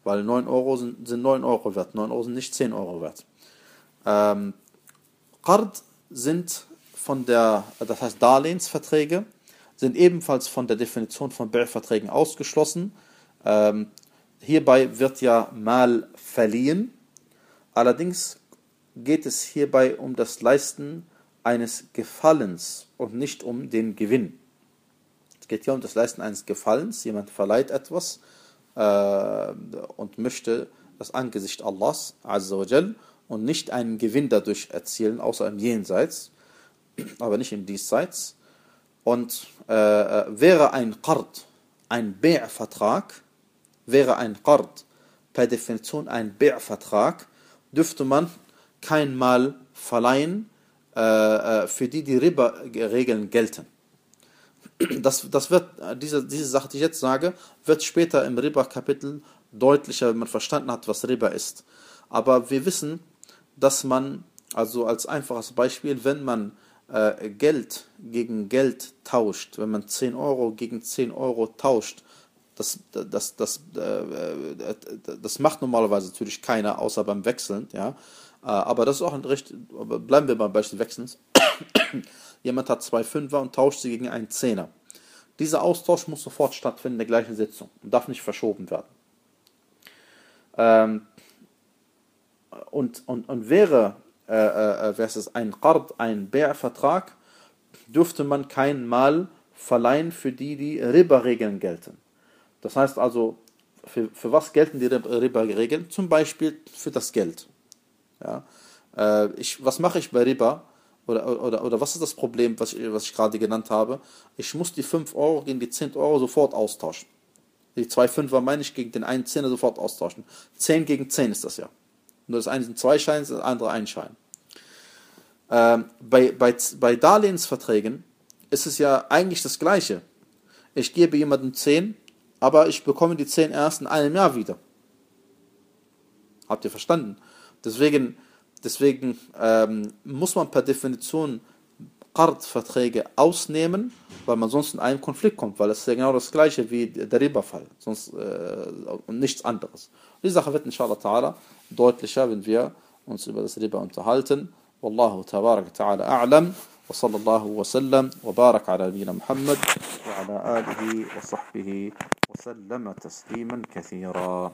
Weil 9 Euro sind, sind 9 Euro wert, 9 Euro sind nicht 10 Euro wert. Ähm, Qard sind von der, das heißt Darlehensverträge, sind ebenfalls von der Definition von Bär-Verträgen ausgeschlossen. Ähm, hierbei wird ja mal verliehen. Allerdings geht es hierbei um das Leisten eines Gefallens und nicht um den Gewinn. Es geht hier um das Leisten eines Gefallens. Jemand verleiht etwas äh, und möchte das Angesicht Allahs Azzawajal und nicht einen Gewinn dadurch erzielen, außer im Jenseits, aber nicht im Diesseits. Und äh, äh wäre ein Qard ein Bär-Vertrag, wäre ein Qard per Definition ein Bär-Vertrag, dürfte man kein Mal verleihen, äh, äh für die die Riba-Regeln gelten. Das, das wird, diese, diese Sache, die ich jetzt sage, wird später im Riba-Kapitel deutlicher, wenn man verstanden hat, was Riba ist. Aber wir wissen, dass man, also als einfaches Beispiel, wenn man äh, Geld gegen Geld tauscht, wenn man 10 Euro gegen 10 Euro tauscht, das, das, das, äh, das macht normalerweise natürlich keiner, außer beim Wechseln, ja. Äh, aber das ist auch ein recht, bleiben wir beim Beispiel Wechselns. [coughs] Jemand hat zwei Fünfer und tauscht sie gegen einen Zehner. Dieser Austausch muss sofort stattfinden in der gleichen Sitzung und darf nicht verschoben werden. Ähm, und, und, und wäre, äh, äh, äh es ein Qard, ein Bär-Vertrag, dürfte man kein Mal verleihen, für die die Riba-Regeln gelten. Das heißt also, für, für was gelten die Riba-Regeln? Zum Beispiel für das Geld. Ja? Äh, ich, was mache ich bei Riba? Oder, oder, oder was ist das Problem, was ich, was ich gerade genannt habe? Ich muss die 5 Euro gegen die 10 Euro sofort austauschen. Die 2 Fünfer meine ich gegen den einen Zehner sofort austauschen. 10 gegen 10 ist das ja. Nur das eine sind zwei Scheine, das andere ein Schein. Ähm, bei, bei, bei Darlehensverträgen ist es ja eigentlich das Gleiche. Ich gebe jemandem 10, aber ich bekomme die 10 erst in einem Jahr wieder. Habt ihr verstanden? Deswegen, deswegen ähm, muss man per Definition Qard-Verträge ausnehmen, weil man sonst in einen Konflikt kommt, weil es ist ja genau das gleiche wie der Riba-Fall, sonst äh, und nichts anderes. Die Sache wird inshallah ta'ala deutlicher, wenn wir uns über das Riba unterhalten. والله تبارك وتعالى أعلم وصلى الله وسلم وبارك على نبينا محمد وعلى آله وصحبه وسلم تسليما كثيرا